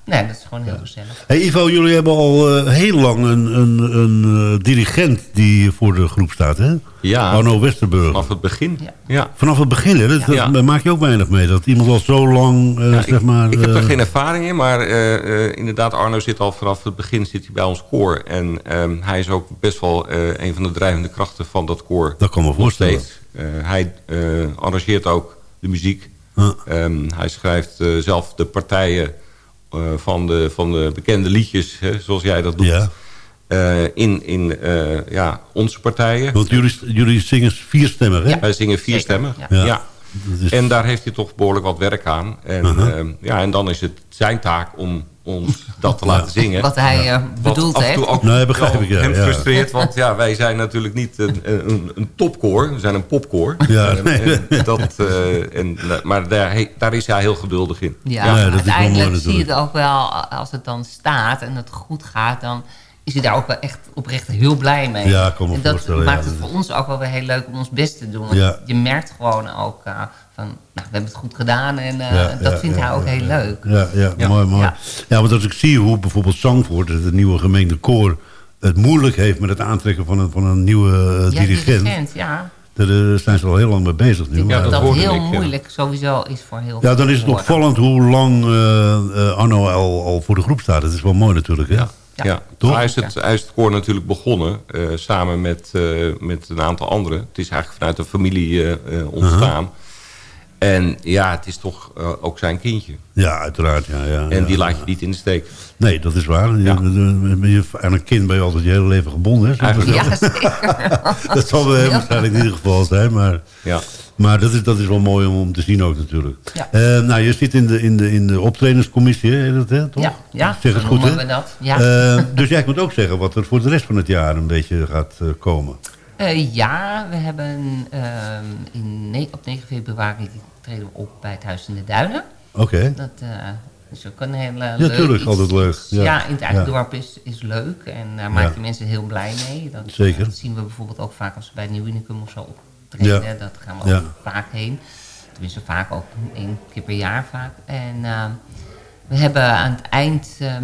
nee, dat is gewoon heel gezellig. Hey Ivo, jullie hebben al eh, heel lang een, een, een eh, dirigent die voor de groep staat, hè? Ja, Arno Westerburg. vanaf het begin. Ja. Ja. Vanaf het begin, hè? Dat, dat Ja. maak je ook weinig mee. Dat iemand al zo lang, eh, Ja, zeg maar... ik, ik heb er eh, geen ervaring in, maar eh, eh, inderdaad, Arno zit al vanaf het begin zit hij bij ons koor. En ehm, hij is ook best wel eh, een van de drijvende krachten van dat koor. Dat kan me voorstellen. steeds. Eh, hij eh, arrangeert ook de muziek. Ehm, hij schrijft eh, zelf de partijen van, de, van de bekende liedjes, hè, zoals jij dat doet. Ja. eh, in in eh, ja, onze partijen. Want jullie, jullie zingen vierstemmen, hè? Ja. Wij zingen vier Zeker, stemmen. ja. Ja. Ja. Dat is- En daar heeft hij toch behoorlijk wat werk aan. En, ehm, ja, en dan is het zijn taak om ons dat te laten zingen. Wat hij eh, heeft. toe ook Nee, begrijp ik, ja, hem ja. frustreert. Want ja, wij zijn natuurlijk niet een, een, een topkoor. We zijn een popkoor. Ja, En- nee. en dat, eh, en, maar daar, daar is hij heel geduldig in. Ja, Ja, maar dat is wel mooi uiteindelijk zie je het ook wel, als het dan staat en het goed gaat, dan is hij daar ook wel echt oprecht heel blij mee. Ja, ik kan me en dat voorstellen, maakt ja, het voor ons ook wel weer heel leuk om ons best te doen. Want Ja. je merkt gewoon ook eh, van, nou, we hebben het goed gedaan en eh, Ja, dat ja, vindt ja, hij ook ja, heel ja. leuk. Ja, ja, Ja. mooi, mooi. Ja. Ja. want als ik zie hoe bijvoorbeeld Zangvoort, het nieuwe gemengde koor... het moeilijk heeft met het aantrekken van een, van een nieuwe eh, Ja, dirigent... dirigent, ja. Daar zijn ze al heel lang mee bezig Ik nu. denk maar- dat dat heel ik, ja. moeilijk sowieso is voor heel ja, dan veel is het opvallend hoe lang eh, eh, Arno al, al voor de groep staat. Dat is wel mooi natuurlijk, hè? Ja. Ja. Ja. Toch? Hij, is het, hij is het koor natuurlijk begonnen, eh, samen met, eh, met een aantal anderen. Het is eigenlijk vanuit een familie eh, ontstaan. En ja, het is toch eh, ook zijn kindje. Ja, uiteraard. Ja, ja, En ja. die laat je niet in de steek. Nee, dat is waar. Je, Ja. je- aan een kind ben je altijd je hele leven gebonden. Hè? Ja, zeker. Dat zal wel waarschijnlijk in ieder geval zijn. Maar, Ja. maar dat, is, dat is wel mooi om, om te zien ook natuurlijk. Ja. Eh, nou, je zit in de, in de, in de optredingscommissie, hè, dat, hè, toch? Ja, ja, zeg het goed, noemen hè? we dat. Ja. Eh, dus jij kunt ook zeggen wat er voor de rest van het jaar een beetje gaat eh, komen. Eh, ja, we hebben ehm, in, op 9 februari treden we op bij het Huis in de Duinen. Oké. Dat eh, is ook een hele Ja, leuk tuurlijk, iets. altijd leuk. Ja. Ja, in het eigen Ja. dorp is, is leuk en daar maak Ja. je mensen heel blij mee. Dat, Zeker. Dat zien we bijvoorbeeld ook vaak als we bij Nieuw Unicum of zo optreden. Ja. Dat gaan we ook vaak heen. Tenminste, vaak ook één keer per jaar vaak. En ehm, we hebben aan het eind uh,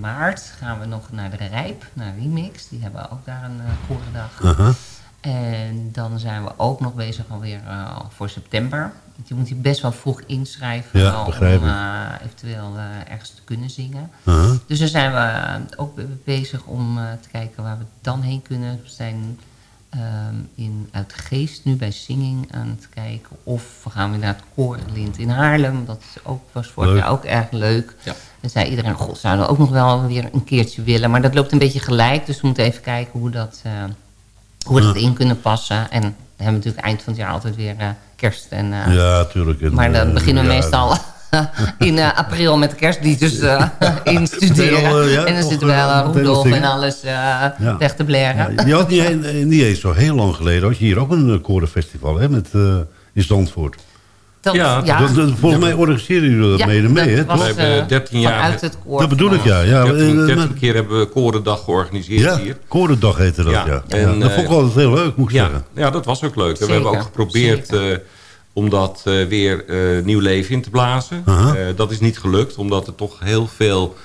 maart gaan we nog naar de Rijp, naar Remix. Die hebben ook daar een uh. Uh -huh. En dan zijn we ook nog bezig alweer voor september. Je moet je best wel vroeg inschrijven ja, om uh, eventueel uh, ergens te kunnen zingen. -huh. Dus daar zijn we ook bezig om te kijken waar we dan heen kunnen. We zijn um, in uit Geest nu bij Singing aan het kijken. Of we gaan weer naar het Koorlint in Haarlem. Dat ook, was vorig jaar ook erg leuk. Ja. En zei iedereen, god, zouden we ook nog wel weer een keertje willen. Maar dat loopt een beetje gelijk. Dus we moeten even kijken hoe, dat, uh, hoe we dat in kunnen passen. En we hebben natuurlijk eind van het jaar altijd weer uh, kerst. En, uh, ja, tuurlijk. En, maar dan beginnen we ja, meestal in april met de kerstliedjes. Al, uh, ja, en dan zitten we wel Rudolf en alles ja. te blaren. Ja, je had niet, niet eens zo heel lang geleden... had je hier ook een korenfestival hè, met, in Zandvoort. Dat, ja, ja. Dat, dat, volgens mij organiseren jullie dat ja, mede mee, hè? Was, we hebben 13 jaar... het koor dat bedoel ik, ja. ja 13, 13 keer hebben we Korendag georganiseerd ja, hier. Korendag heette dat, ja. ja. En, dat vond ik altijd heel leuk, moet ik ja, zeggen. Ja, dat was ook leuk. Zeker, we hebben ook geprobeerd... Uh, om dat uh, weer uh, nieuw leven in te blazen. Uh -huh. uh, dat is niet gelukt, omdat er toch heel veel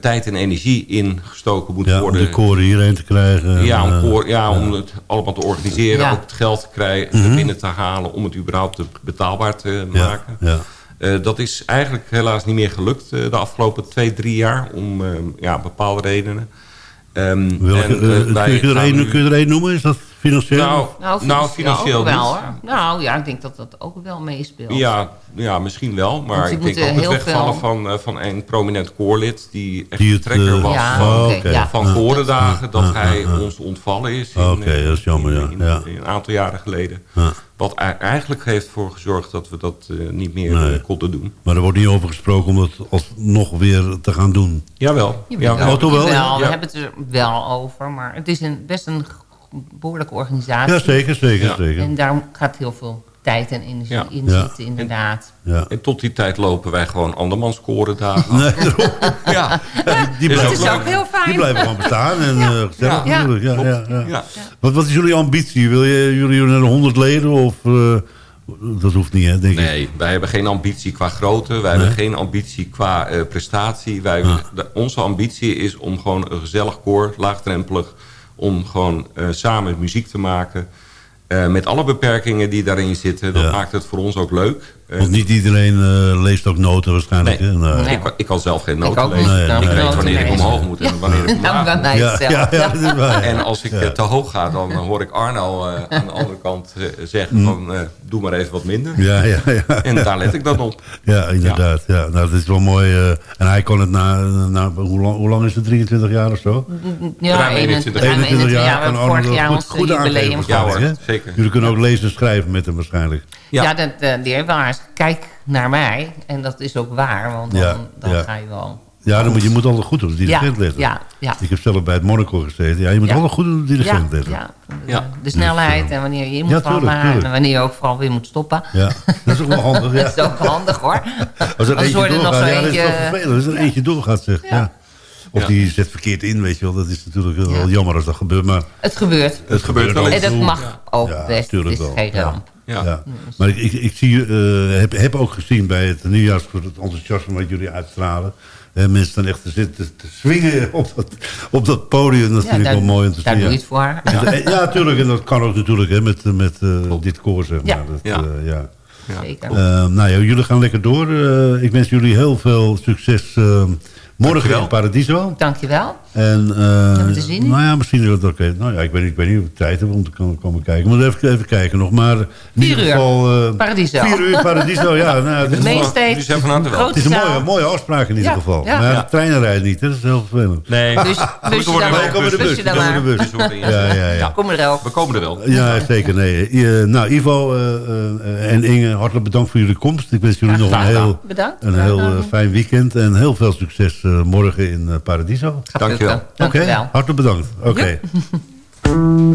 tijd en energie in gestoken moet ja, worden. om de koren hierheen te krijgen. Ja, om, koor, ja, om het allemaal te organiseren. Ja. Ook het geld te krijgen, -huh. binnen te halen om het überhaupt betaalbaar te maken. Ja, Uh, dat is eigenlijk helaas niet meer gelukt uh, de afgelopen twee, drie jaar. Om uh, ja, bepaalde redenen. Um, Welke, en, kun, je er een, nu... kun je er één noemen? Is dat financieel? Nou, nou, nou financieel ook wel. Hoor. Nou ja, ik denk dat dat ook wel meespeelt. Ja, ja misschien wel. Maar ik denk ook het wegvallen veel... van, van een prominent koorlid... die echt die het, trekker was ja, van, okay, okay. ja. van korendagen... dat hij ons ontvallen is. Oké, okay, dat is jammer, ja. In, in, in, een aantal jaren geleden. Wat eigenlijk heeft voor gezorgd dat we dat uh, niet meer nee. konden doen. Maar er wordt niet over gesproken om het alsnog weer te gaan doen. Jawel. Ja, wel? Ja. We hebben het er wel over, maar het is een, best een behoorlijke organisatie. Ja, zeker, zeker, ja. zeker. En daar gaat heel veel tijd en energie ja. in zitten, inderdaad. Ja. En tot die tijd lopen wij gewoon andermans korendagen. Nee, ja. Die, dat blijven, is ook heel fijn. Die blijven gewoon bestaan en ja. uh, gezellig ja. natuurlijk. Ja, ja. ja, ja. Wat, wat is jullie ambitie? Wil je jullie naar de 100 leden of... Uh, dat hoeft niet, hè, denk nee, ik. wij hebben geen ambitie qua grootte. Wij nee. hebben geen ambitie qua uh, prestatie. Wij, Ah. de, onze ambitie is om gewoon een gezellig koor, laagdrempelig... om gewoon uh, samen muziek te maken... Uh, met alle beperkingen die daarin zitten. Dat Ja. maakt het voor ons ook leuk. Uh, Want niet iedereen uh, leest ook noten waarschijnlijk. Nee. hè? Nee. Nee. ik, ik kan zelf geen noten ook lezen. ik weet wanneer ik omhoog moet en wanneer ik omlaag moet. mij Ja, zelf. ja, ja, dat is waar. En als ik Ja. uh, te hoog ga, dan hoor ik Arno uh, aan de andere kant uh, zeggen Mm. van... uh, doe maar even wat minder. Ja, ja, ja. En daar let ik dan op. Ja, inderdaad. Ja. Nou, dat is wel mooi. uh, en hij kon het na, na hoe, lang, hoe lang is het? 23 jaar of zo? Ja, Ruim 21 21 ruim 21 jaar. We hebben vorig jaar goed- ons goed jubileum Ja hoor, zeker. Jullie kunnen ook lezen en schrijven met hem waarschijnlijk. Ja, dat, die heeft wel Kijk naar mij. En dat is ook waar, want dan, Ja, dan ja. ga je wel... Ja, dan moet, je moet altijd goed op de dirigent Ja, letten. ja, ja. Ik heb zelf bij het Monaco gezeten. Ja, je moet Ja. altijd goed op de dirigent Ja, letten. ja. De, Ja. de snelheid en wanneer je in moet Ja, vallen tuurlijk, en wanneer je ook vooral weer moet stoppen. Ja, dat is ook wel handig. Ja. Dat is ook handig hoor. Als er eentje er doorgaat, ja, dat is eentje- wel vervelend. Als er eentje doorgaat, zeg. Ja. Of Ja. die zet verkeerd in, weet je wel. Dat is natuurlijk wel Ja. jammer als dat gebeurt. Maar Het gebeurt. het gebeurt wel. En dat mag ook Ja, best. Het is wel. geen Ja. ramp. Ja. Ja. Maar ik, ik, ik zie, eh, heb, heb ook gezien bij het nieuwjaarsgoed het enthousiasme wat jullie uitstralen. Eh, mensen staan echt te zitten te swingen op dat, op dat podium. Dat Ja, vind ik daar, wel mooi om te daar zien. doe ja. je het voor. Ja. ja, tuurlijk. En dat kan ook natuurlijk hè, met, met eh, dit koor, zeg maar. Ja. Dat, Ja. eh, ja. Zeker. Eh, nou ja, jullie gaan lekker door. Eh, ik wens jullie heel veel succes eh, morgen Dankjewel. in Paradiso. Dankjewel. En, eh, in? Nou ja, misschien is dat oké. Nou ja, ik weet, niet- ik weet niet of ik tijd heb om te komen, kijken. Maar even, even kijken nog. Maar in Vier ieder uur. geval... eh, Paradiso. Vier uur Paradiso, ja. Nou, het is, het is een mooie, mooie afspraak in ieder Ja, geval. ja. Maar Ja. de treinen rijden niet, hè. dat is heel vervelend. Nee, Dus we dan wel komen de bus, dan komen de maar. bus. Dus we worden Ja, ja, ja. Kom er ook. We komen er wel. Ja, zeker. Nee. Eh, nou, Ivo eh, eh, en Inge, hartelijk bedankt voor jullie komst. Ik wens jullie nog een heel, een heel eh, fijn weekend. En heel veel succes eh, morgen in eh, Paradiso. Gaat Dankjewel. Oké, Dankjewel. hartelijk bedankt. Oké.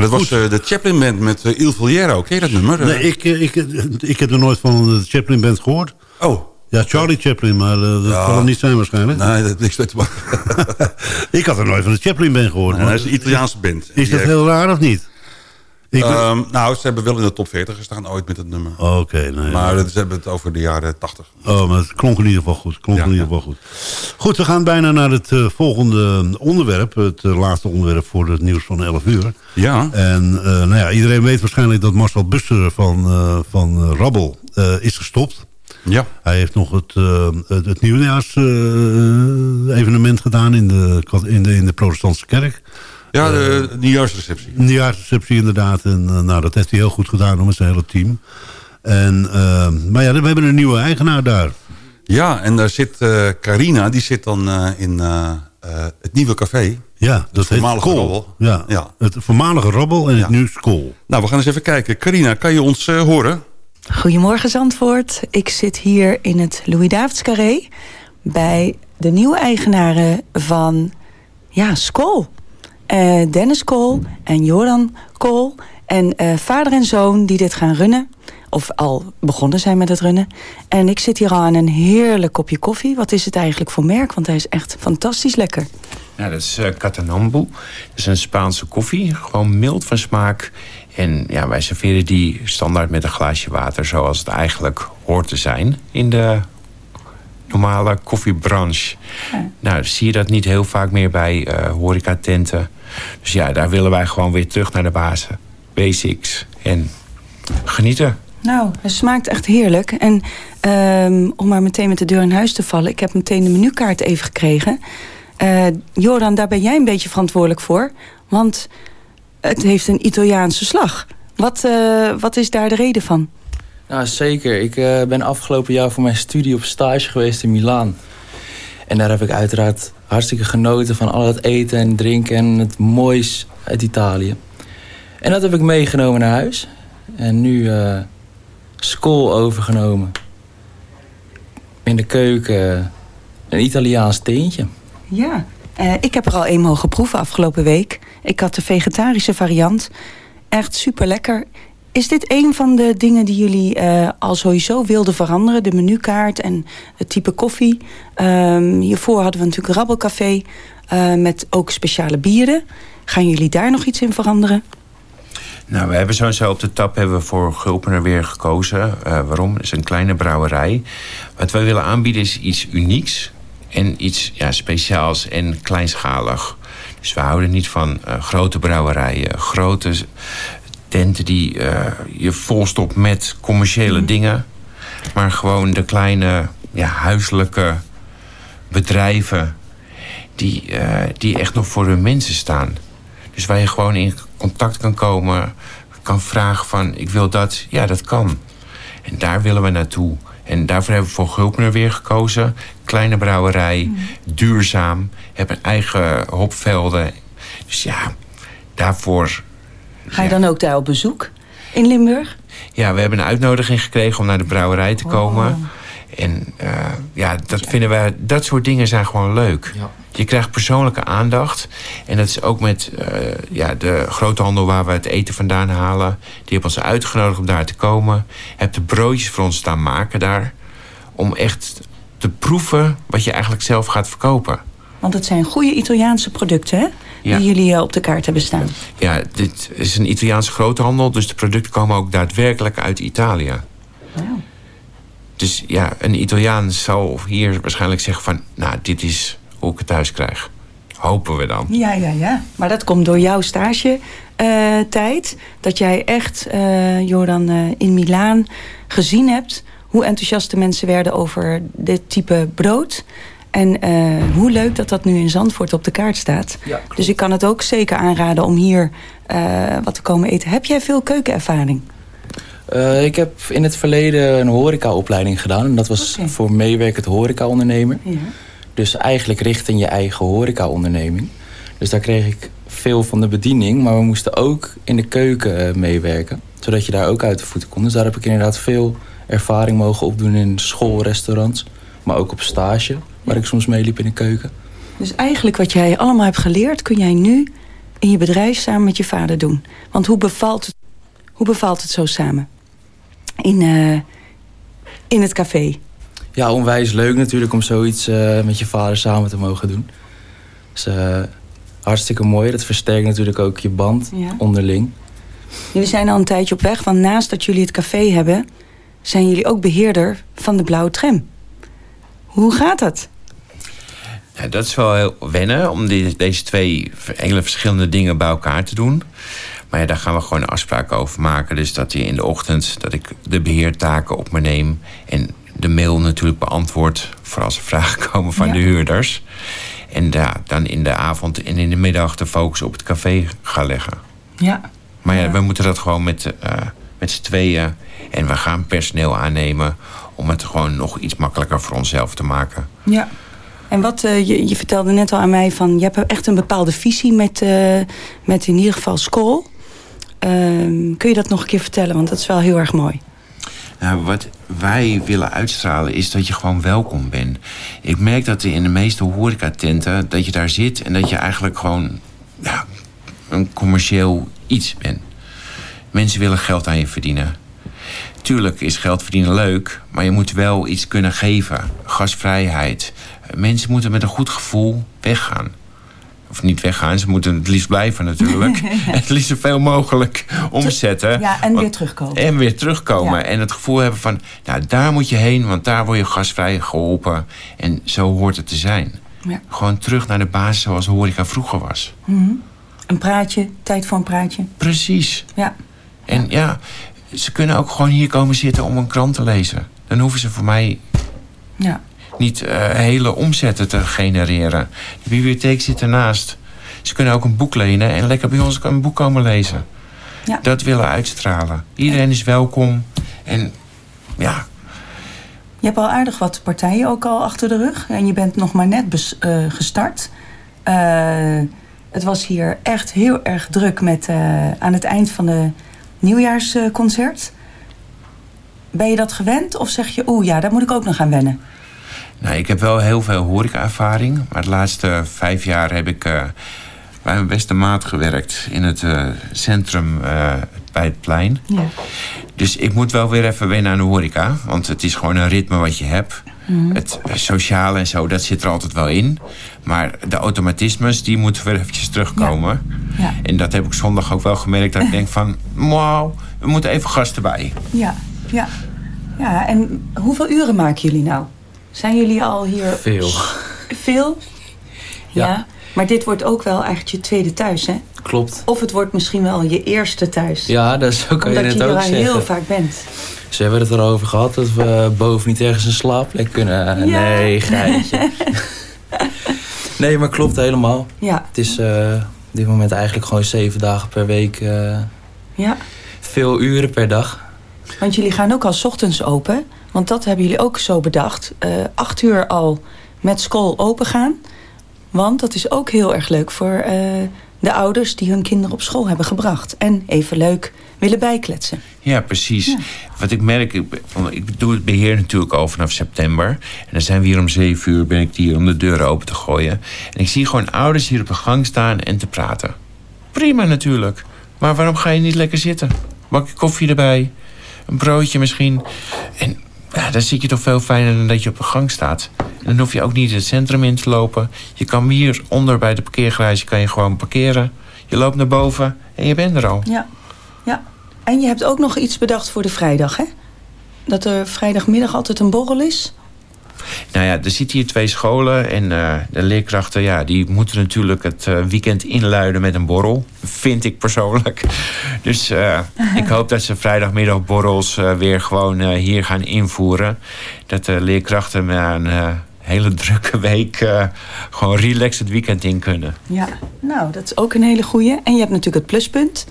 dat was uh, de Chaplin Band met uh, Il Voliero. Ken je dat nummer? Nee, ik, ik, ik heb er nooit van de Chaplin Band gehoord. Oh. Ja, Charlie Chaplin, maar uh, dat ja. kan het niet zijn waarschijnlijk. Nee, dat niks te maken. ik had er nooit van de Chaplin Band gehoord. Nee, dat is een Italiaanse band. Is dat heel raar of niet? Um, nou, ze hebben wel in de top 40 gestaan ooit met het nummer. Oké, okay, nee. Maar ze hebben het over de jaren 80. Oh, maar het klonk in ieder geval goed. Klonk ja, in ieder geval goed. Goed, we gaan bijna naar het uh, volgende onderwerp. Het uh, laatste onderwerp voor het nieuws van 11 uur. Ja. En uh, nou ja, iedereen weet waarschijnlijk dat Marcel Buster van, van Rabbel is gestopt. Ja. Hij heeft nog het, het, het nieuwjaars evenement gedaan in de, in de, in de protestantse kerk. Ja, de uh, nieuwjaarsreceptie. Nieuwjaarsreceptie inderdaad. En uh, nou, dat heeft hij heel goed gedaan met zijn hele team. En, uh, maar ja, we hebben een nieuwe eigenaar daar. Ja, en daar zit Carina, die zit dan in het nieuwe café. Ja, dat heet Skol. Ja, ja, het voormalige Rabbel en ja. het nu Skol. Nou, we gaan eens even kijken. Carina, kan je ons horen? Goedemorgen Zandvoort. Ik zit hier in het Louis Davids Carré... bij de nieuwe eigenaren van ja, Skol. Uh, Dennis Kool en Joran Kool. En uh, vader en zoon die dit gaan runnen. Of al begonnen zijn met het runnen. En ik zit hier al aan een heerlijk kopje koffie. Wat is het eigenlijk voor merk? Want hij is echt fantastisch lekker. Ja, dat is uh, Catanambu. Dat is een Spaanse koffie. Gewoon mild van smaak. En ja, wij serveren die standaard met een glaasje water... zoals het eigenlijk hoort te zijn in de normale koffiebranche. Ja. Nou, zie je dat niet heel vaak meer bij uh, horecatenten. Dus ja, daar willen wij gewoon weer terug naar de basis. Basics. En genieten. Nou, het smaakt echt heerlijk. En um, om maar meteen met de deur in huis te vallen... ik heb meteen de menukaart even gekregen. Uh, Joran, daar ben jij een beetje verantwoordelijk voor. Want het heeft een Italiaanse slag. Wat, uh, wat is daar de reden van? Nou, zeker. Ik uh, ben afgelopen jaar voor mijn studie op stage geweest in Milaan. En daar heb ik uiteraard hartstikke genoten van al het eten en drinken en het moois uit Italië. En dat heb ik meegenomen naar huis. En nu uh, school overgenomen. In de keuken een Italiaans teentje. Ja, uh, ik heb er al een mogen proeven afgelopen week. Ik had de vegetarische variant. Echt super lekker. Is dit een van de dingen die jullie uh, al sowieso wilden veranderen? De menukaart en het type koffie. Um, hiervoor hadden we natuurlijk rabbelcafé uh, met ook speciale bieren. Gaan jullie daar nog iets in veranderen? Nou, we hebben sowieso op de tap hebben we voor Gulpener weer gekozen. Uh, waarom? Het is een kleine brouwerij. Wat wij willen aanbieden is iets unieks. En iets ja, speciaals en kleinschalig. Dus we houden niet van grote brouwerijen, grote die uh, je volstopt met commerciële mm. dingen. Maar gewoon de kleine ja, huiselijke bedrijven die, uh, die echt nog voor hun mensen staan. Dus waar je gewoon in contact kan komen, kan vragen van ik wil dat, ja dat kan. En daar willen we naartoe. En daarvoor hebben we voor Gulpener weer gekozen. Kleine brouwerij, mm. duurzaam, hebben eigen hopvelden. Dus ja, daarvoor Ga je dan ook daar op bezoek in Limburg? Ja, we hebben een uitnodiging gekregen om naar de brouwerij te komen. Oh. En uh, ja, dat ja. vinden wij, dat soort dingen zijn gewoon leuk. Ja. Je krijgt persoonlijke aandacht. En dat is ook met uh, ja, de groothandel waar we het eten vandaan halen. Die hebben ons uitgenodigd om daar te komen. Heb de broodjes voor ons staan maken daar. Om echt te proeven wat je eigenlijk zelf gaat verkopen. Want het zijn goede Italiaanse producten, hè? Ja. Die jullie op de kaart hebben staan. Ja, dit is een Italiaanse groothandel. Dus de producten komen ook daadwerkelijk uit Italië. Wow. Dus ja, een Italiaan zal hier waarschijnlijk zeggen van... nou, dit is hoe ik het thuis krijg. Hopen we dan. Ja, ja, ja. Maar dat komt door jouw stage uh, tijd. Dat jij echt, uh, Jordan, uh, in Milaan gezien hebt... hoe enthousiast de mensen werden over dit type brood... En uh, hoe leuk dat dat nu in Zandvoort op de kaart staat. Ja, dus ik kan het ook zeker aanraden om hier uh, wat te komen eten. Heb jij veel keukenervaring? Uh, ik heb in het verleden een horecaopleiding gedaan. En dat was okay. voor meewerkend horecaondernemer. Ja. Dus eigenlijk richting je eigen horecaonderneming. Dus daar kreeg ik veel van de bediening. Maar we moesten ook in de keuken meewerken. Zodat je daar ook uit de voeten kon. Dus daar heb ik inderdaad veel ervaring mogen opdoen in schoolrestaurants. Maar ook op stage waar ik soms meeliep in de keuken. Dus eigenlijk wat jij allemaal hebt geleerd... kun jij nu in je bedrijf samen met je vader doen? Want hoe bevalt het, hoe bevalt het zo samen? In, uh, in het café. Ja, onwijs leuk natuurlijk om zoiets uh, met je vader samen te mogen doen. Dus uh, hartstikke mooi. Dat versterkt natuurlijk ook je band ja. onderling. Jullie zijn al een tijdje op weg, want naast dat jullie het café hebben... zijn jullie ook beheerder van de Blauwe Tram. Hoe gaat dat? Ja, dat is wel heel wennen om die, deze twee hele verschillende dingen bij elkaar te doen. Maar ja, daar gaan we gewoon een afspraak over maken. Dus dat je in de ochtend dat ik de beheertaken op me neem. En de mail natuurlijk beantwoord voor als er vragen komen van ja. de huurders. En ja, dan in de avond en in de middag de focus op het café ga leggen. Ja. Maar ja, ja. we moeten dat gewoon met, uh, met z'n tweeën. En we gaan personeel aannemen om het gewoon nog iets makkelijker voor onszelf te maken. Ja. En wat, uh, je, je, vertelde net al aan mij van... je hebt echt een bepaalde visie met, uh, met in ieder geval school. Uh, kun je dat nog een keer vertellen? Want dat is wel heel erg mooi. Nou, wat wij willen uitstralen is dat je gewoon welkom bent. Ik merk dat in de meeste horecatenten... dat je daar zit en dat je eigenlijk gewoon ja, een commercieel iets bent. Mensen willen geld aan je verdienen. Tuurlijk is geld verdienen leuk, maar je moet wel iets kunnen geven. Gasvrijheid. Mensen moeten met een goed gevoel weggaan. Of niet weggaan, ze moeten het liefst blijven natuurlijk. het liefst zoveel mogelijk omzetten. Ja, en weer terugkomen. En weer terugkomen. Ja. En het gevoel hebben van, nou daar moet je heen, want daar word je gasvrij geholpen. En zo hoort het te zijn. Ja. Gewoon terug naar de basis zoals horeca vroeger was. Mm -hmm. Een praatje, tijd voor een praatje. Precies. Ja. En ja, ze kunnen ook gewoon hier komen zitten om een krant te lezen. Dan hoeven ze voor mij ja. Niet uh, hele omzetten te genereren. De bibliotheek zit ernaast. Ze kunnen ook een boek lenen en lekker bij ons een boek komen lezen. Ja. Dat willen uitstralen. Iedereen is welkom. En ja. Je hebt al aardig wat partijen ook al achter de rug. En je bent nog maar net uh, gestart. Uh, het was hier echt heel erg druk met aan het eind van de nieuwjaarsconcert. Ben je dat gewend of zeg je, oeh ja, daar moet ik ook nog aan wennen? Nou, ik heb wel heel veel horeca-ervaring. Maar de laatste vijf jaar heb ik uh, bij mijn beste maat gewerkt in het uh, centrum uh, bij het plein. Ja. Dus ik moet wel weer even wennen aan de horeca. Want het is gewoon een ritme wat je hebt. Mhm. Het sociale en zo, dat zit er altijd wel in. Maar de automatismes, die moeten weer eventjes terugkomen. Ja. Ja. En dat heb ik zondag ook wel gemerkt. Dat ik denk van, wauw, we moeten even gasten bij. Ja, ja. Ja, en hoeveel uren maken jullie nou? Zijn jullie al hier... Veel. Veel? Ja. Ja. Maar dit wordt ook wel eigenlijk je tweede thuis, hè? Klopt. Of het wordt misschien wel je eerste thuis. Ja, dat ook kan je Omdat je ook zeggen. heel vaak bent. Ze hebben het erover gehad dat we boven niet ergens een slaapplek kunnen. Ja. Nee, geintje. nee, maar klopt helemaal. Ja. Het is eh, op dit moment eigenlijk gewoon zeven dagen per week. eh, Ja, veel uren per dag. want jullie gaan ook al 's ochtends open. Want dat hebben jullie ook zo bedacht. Eh, acht uur al met school open gaan. Want dat is ook heel erg leuk voor eh, de ouders die hun kinderen op school hebben gebracht. En even leuk willen bijkletsen. Ja, precies. Ja. Wat ik merk, ik, ik doe het beheer natuurlijk al vanaf september. En dan zijn we hier om zeven uur, ben ik hier om de deuren open te gooien. En ik zie gewoon ouders hier op de gang staan en te praten. Prima natuurlijk. Maar waarom ga je niet lekker zitten? Bakje koffie erbij, een broodje misschien. En ja, dan zit je toch veel fijner dan dat je op de gang staat. En dan hoef je ook niet het centrum in te lopen. Je kan hier onder bij de parkeergarage kan je gewoon parkeren. Je loopt naar boven en je bent er al. Ja, ja. En je hebt ook nog iets bedacht voor de vrijdag, hè? Dat er vrijdagmiddag altijd een borrel is. Nou ja, er zitten hier twee scholen en uh, de leerkrachten ja, die moeten natuurlijk het uh, weekend inluiden met een borrel. Vind ik persoonlijk. Dus uh, ik hoop dat ze vrijdagmiddagborrels weer gewoon hier gaan invoeren. Dat de leerkrachten na een hele drukke week gewoon relaxed het weekend in kunnen. Ja, nou, dat is ook een hele goeie. En je hebt natuurlijk het pluspunt,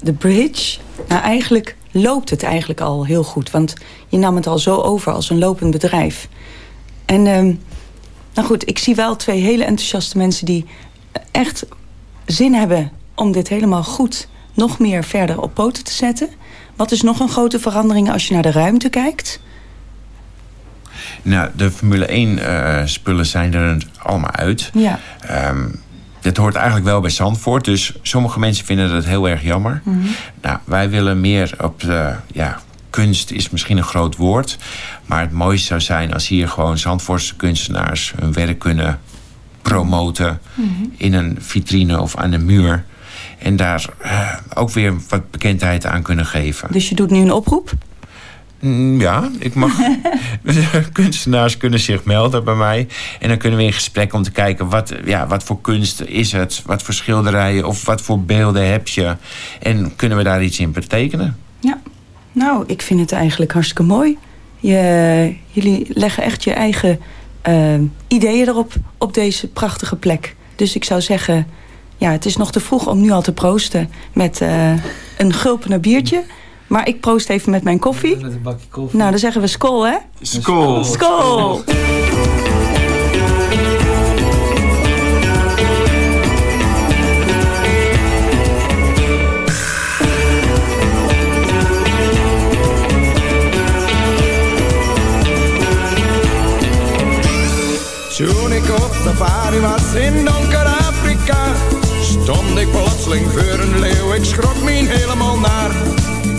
de bridge. Nou, eigenlijk loopt het eigenlijk al heel goed. Want je nam het al zo over als een lopend bedrijf. En uh, nou goed, ik zie wel twee hele enthousiaste mensen die echt zin hebben om dit helemaal goed nog meer verder op poten te zetten. Wat is nog een grote verandering als je naar de ruimte kijkt? Nou, de Formule 1 uh, spullen zijn er allemaal uit. Ja. Um, dat hoort eigenlijk wel bij Zandvoort. Dus sommige mensen vinden dat heel erg jammer. Mhm. Nou, wij willen meer op de, ja, kunst is misschien een groot woord. Maar het mooiste zou zijn als hier gewoon Zandvoortse kunstenaars hun werk kunnen promoten. Mhm. In een vitrine of aan de muur. En daar eh, ook weer wat bekendheid aan kunnen geven. Dus je doet nu een oproep? Mm, Ja, ik mag. kunstenaars kunnen zich melden bij mij. En dan kunnen we in gesprek om te kijken wat, ja, wat voor kunst is het, wat voor schilderijen of wat voor beelden heb je. En kunnen we daar iets in betekenen? Ja. Nou, ik vind het eigenlijk hartstikke mooi. Je, jullie leggen echt je eigen eh, ideeën erop op deze prachtige plek. Dus ik zou zeggen, ja, het is nog te vroeg om nu al te proosten met eh, een gulpener biertje. Maar ik proost even met mijn koffie. Met een bakje koffie. Nou, dan zeggen we skool, hè? Skool. Skool! Toen safari was in donker Afrika, stond ik plotseling voor een leeuw. Ik schrok me helemaal naar.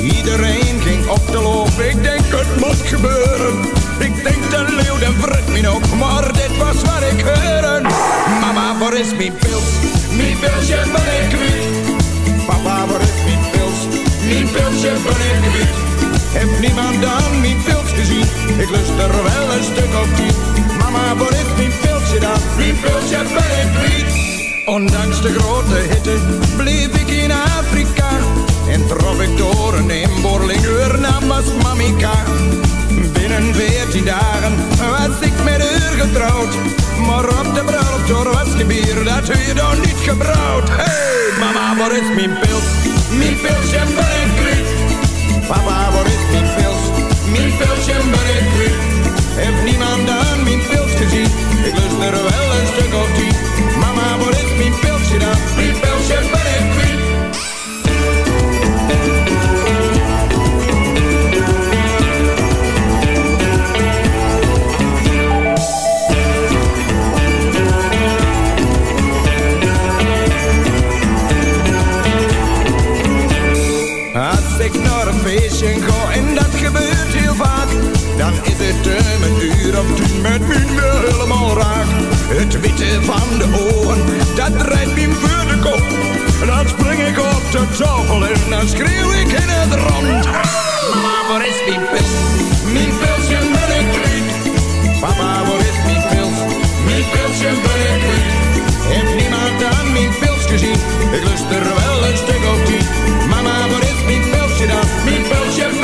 Iedereen ging op de loop, ik denk het moet gebeuren. Ik denk de leeuw, de vrit me op, maar dit was wat ik hoorde. Mama, waar is mijn pils? Mijn pilsje ben ik kwijt. Papa, waar is mijn pils? Mijn pilsje ben ik kwijt. Heb niemand aan mijn pils gezien? Ik lust er wel een stuk op tien. Mama, waar is mijn ben ik kwijt. Ondanks de grote hitte bleef ik in Afrika. En trof ik door een inboorling uur namens Mamika. Binnen veertien dagen was ik met haar getrouwd. Maar op de bruiloft was gebier, dat je dan niet gebrouwd. Hey, mama, waar is mijn pils? Mijn pilsje ik kwijt. Papa, waar is mijn pils? Mijn pilsje kwijt. Heb niemand aan mijn pils gezien? Ik lust er wel een stuk of tien. Mama, waar is mijn pilsje dan? Mijn pilsje ben ik. Als ik naar een feestje ga en dat gebeurt heel vaak Dan is het een uur of tien met mijn helemaal raak Het witte van de ogen, dat drijft me voor de kop Dan spring ik op de tafel en dan schreeuw ik in het rond Mama, waar is mijn pils? Mijn pilsje ben ik kwijt Papa, waar is mijn pils? Mijn pilsje ben ik kwijt Heb niemand aan mijn pils gezien? Ik lust er wel een stuk op tien Mama, waar is mijn pilsje dan? Mijn pilsje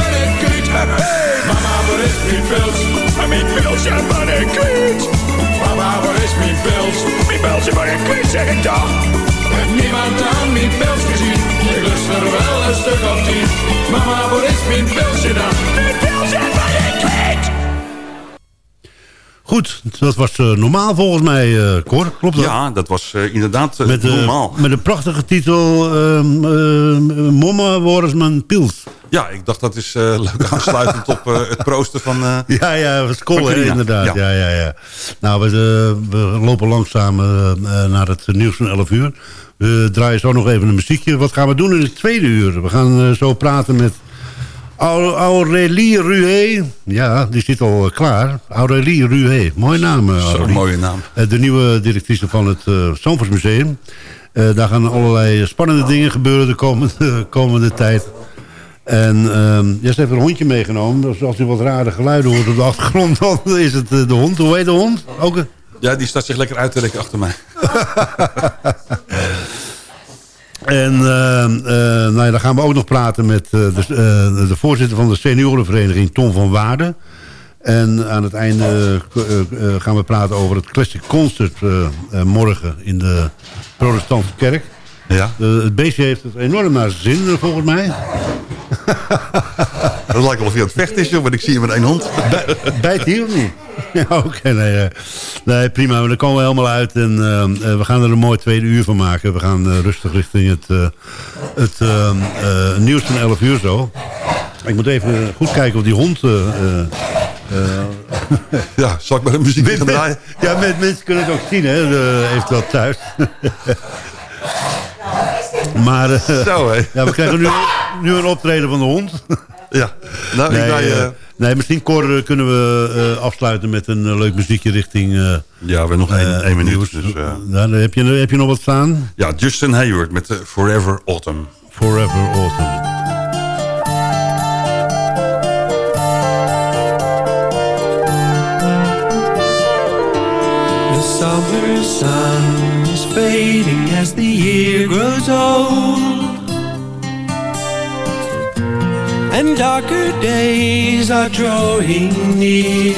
kwijt, Goed, dat was eh, normaal volgens mij, eh Cor. Klopt dat? Ja, dat was eh, inderdaad met, normaal. Met een prachtige titel, ehm ehm, is mijn pils? Ja, ik dacht dat is leuk aansluitend op het proosten van... Ja, ja, hè, Carina. inderdaad. Ja. Ja. Ja, ja, Nou, we, we lopen langzaam naar het nieuws van 11 uur. We draaien zo nog even een muziekje. Wat gaan we doen in het tweede uur? We gaan zo praten met Aurélie Ruhe. Ja, die zit al eh, klaar. Aurélie Ruhe. Mooie naam, eh, Zo'n mooie naam. Eh, de nieuwe directrice van het uh, Museum. daar gaan allerlei spannende dingen gebeuren de komende, komende tijd. En je hebt even een hondje meegenomen. Dus als u wat rare geluiden hoort op de achtergrond, dan is het de hond. Hoe heet de hond? Ook een... Ja, die staat zich lekker uit te rekken achter mij. En ehm, eh, nou ja, dan gaan we ook nog praten met eh, de, eh, de voorzitter van de seniorenvereniging, Tom van Waarden. En aan het einde gaan we praten over het Classic Concert morgen in de protestantse kerk. Ja. Eh, het beestje heeft het enorm naar zijn zin, eh, volgens mij. Het lijkt wel of hij aan het vechten is, want ik zie hem met één hond. Bijt hij of niet? Ja, oké. nee, eh, nee, prima. Maar daar komen we helemaal uit. En we gaan er een mooi tweede uur van maken. We gaan rustig richting het, het eh, eh, nieuws van 11 uur zo. Ik moet even goed kijken of die hond... Ja, zal ik maar de muziek gaan draaien? Ja, met, mensen kunnen het ook zien, hè, eventueel thuis. Maar uh, Zo, hè. ja, we krijgen nu, nu een optreden van de hond. ja, nou, nee, ik uh, nee, misschien Cor, kunnen we afsluiten met een leuk muziekje richting... ja, we hebben nog één, één minuut. Dus, nou, heb, je, heb je nog wat staan? Ja, Justin Hayward met Forever Autumn. Forever Autumn. Summer sun is fading as the year grows old. And darker days are drawing near.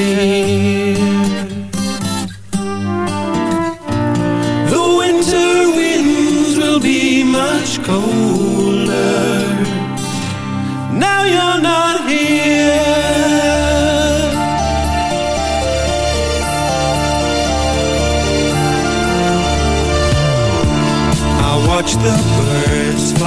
The winter winds will be much colder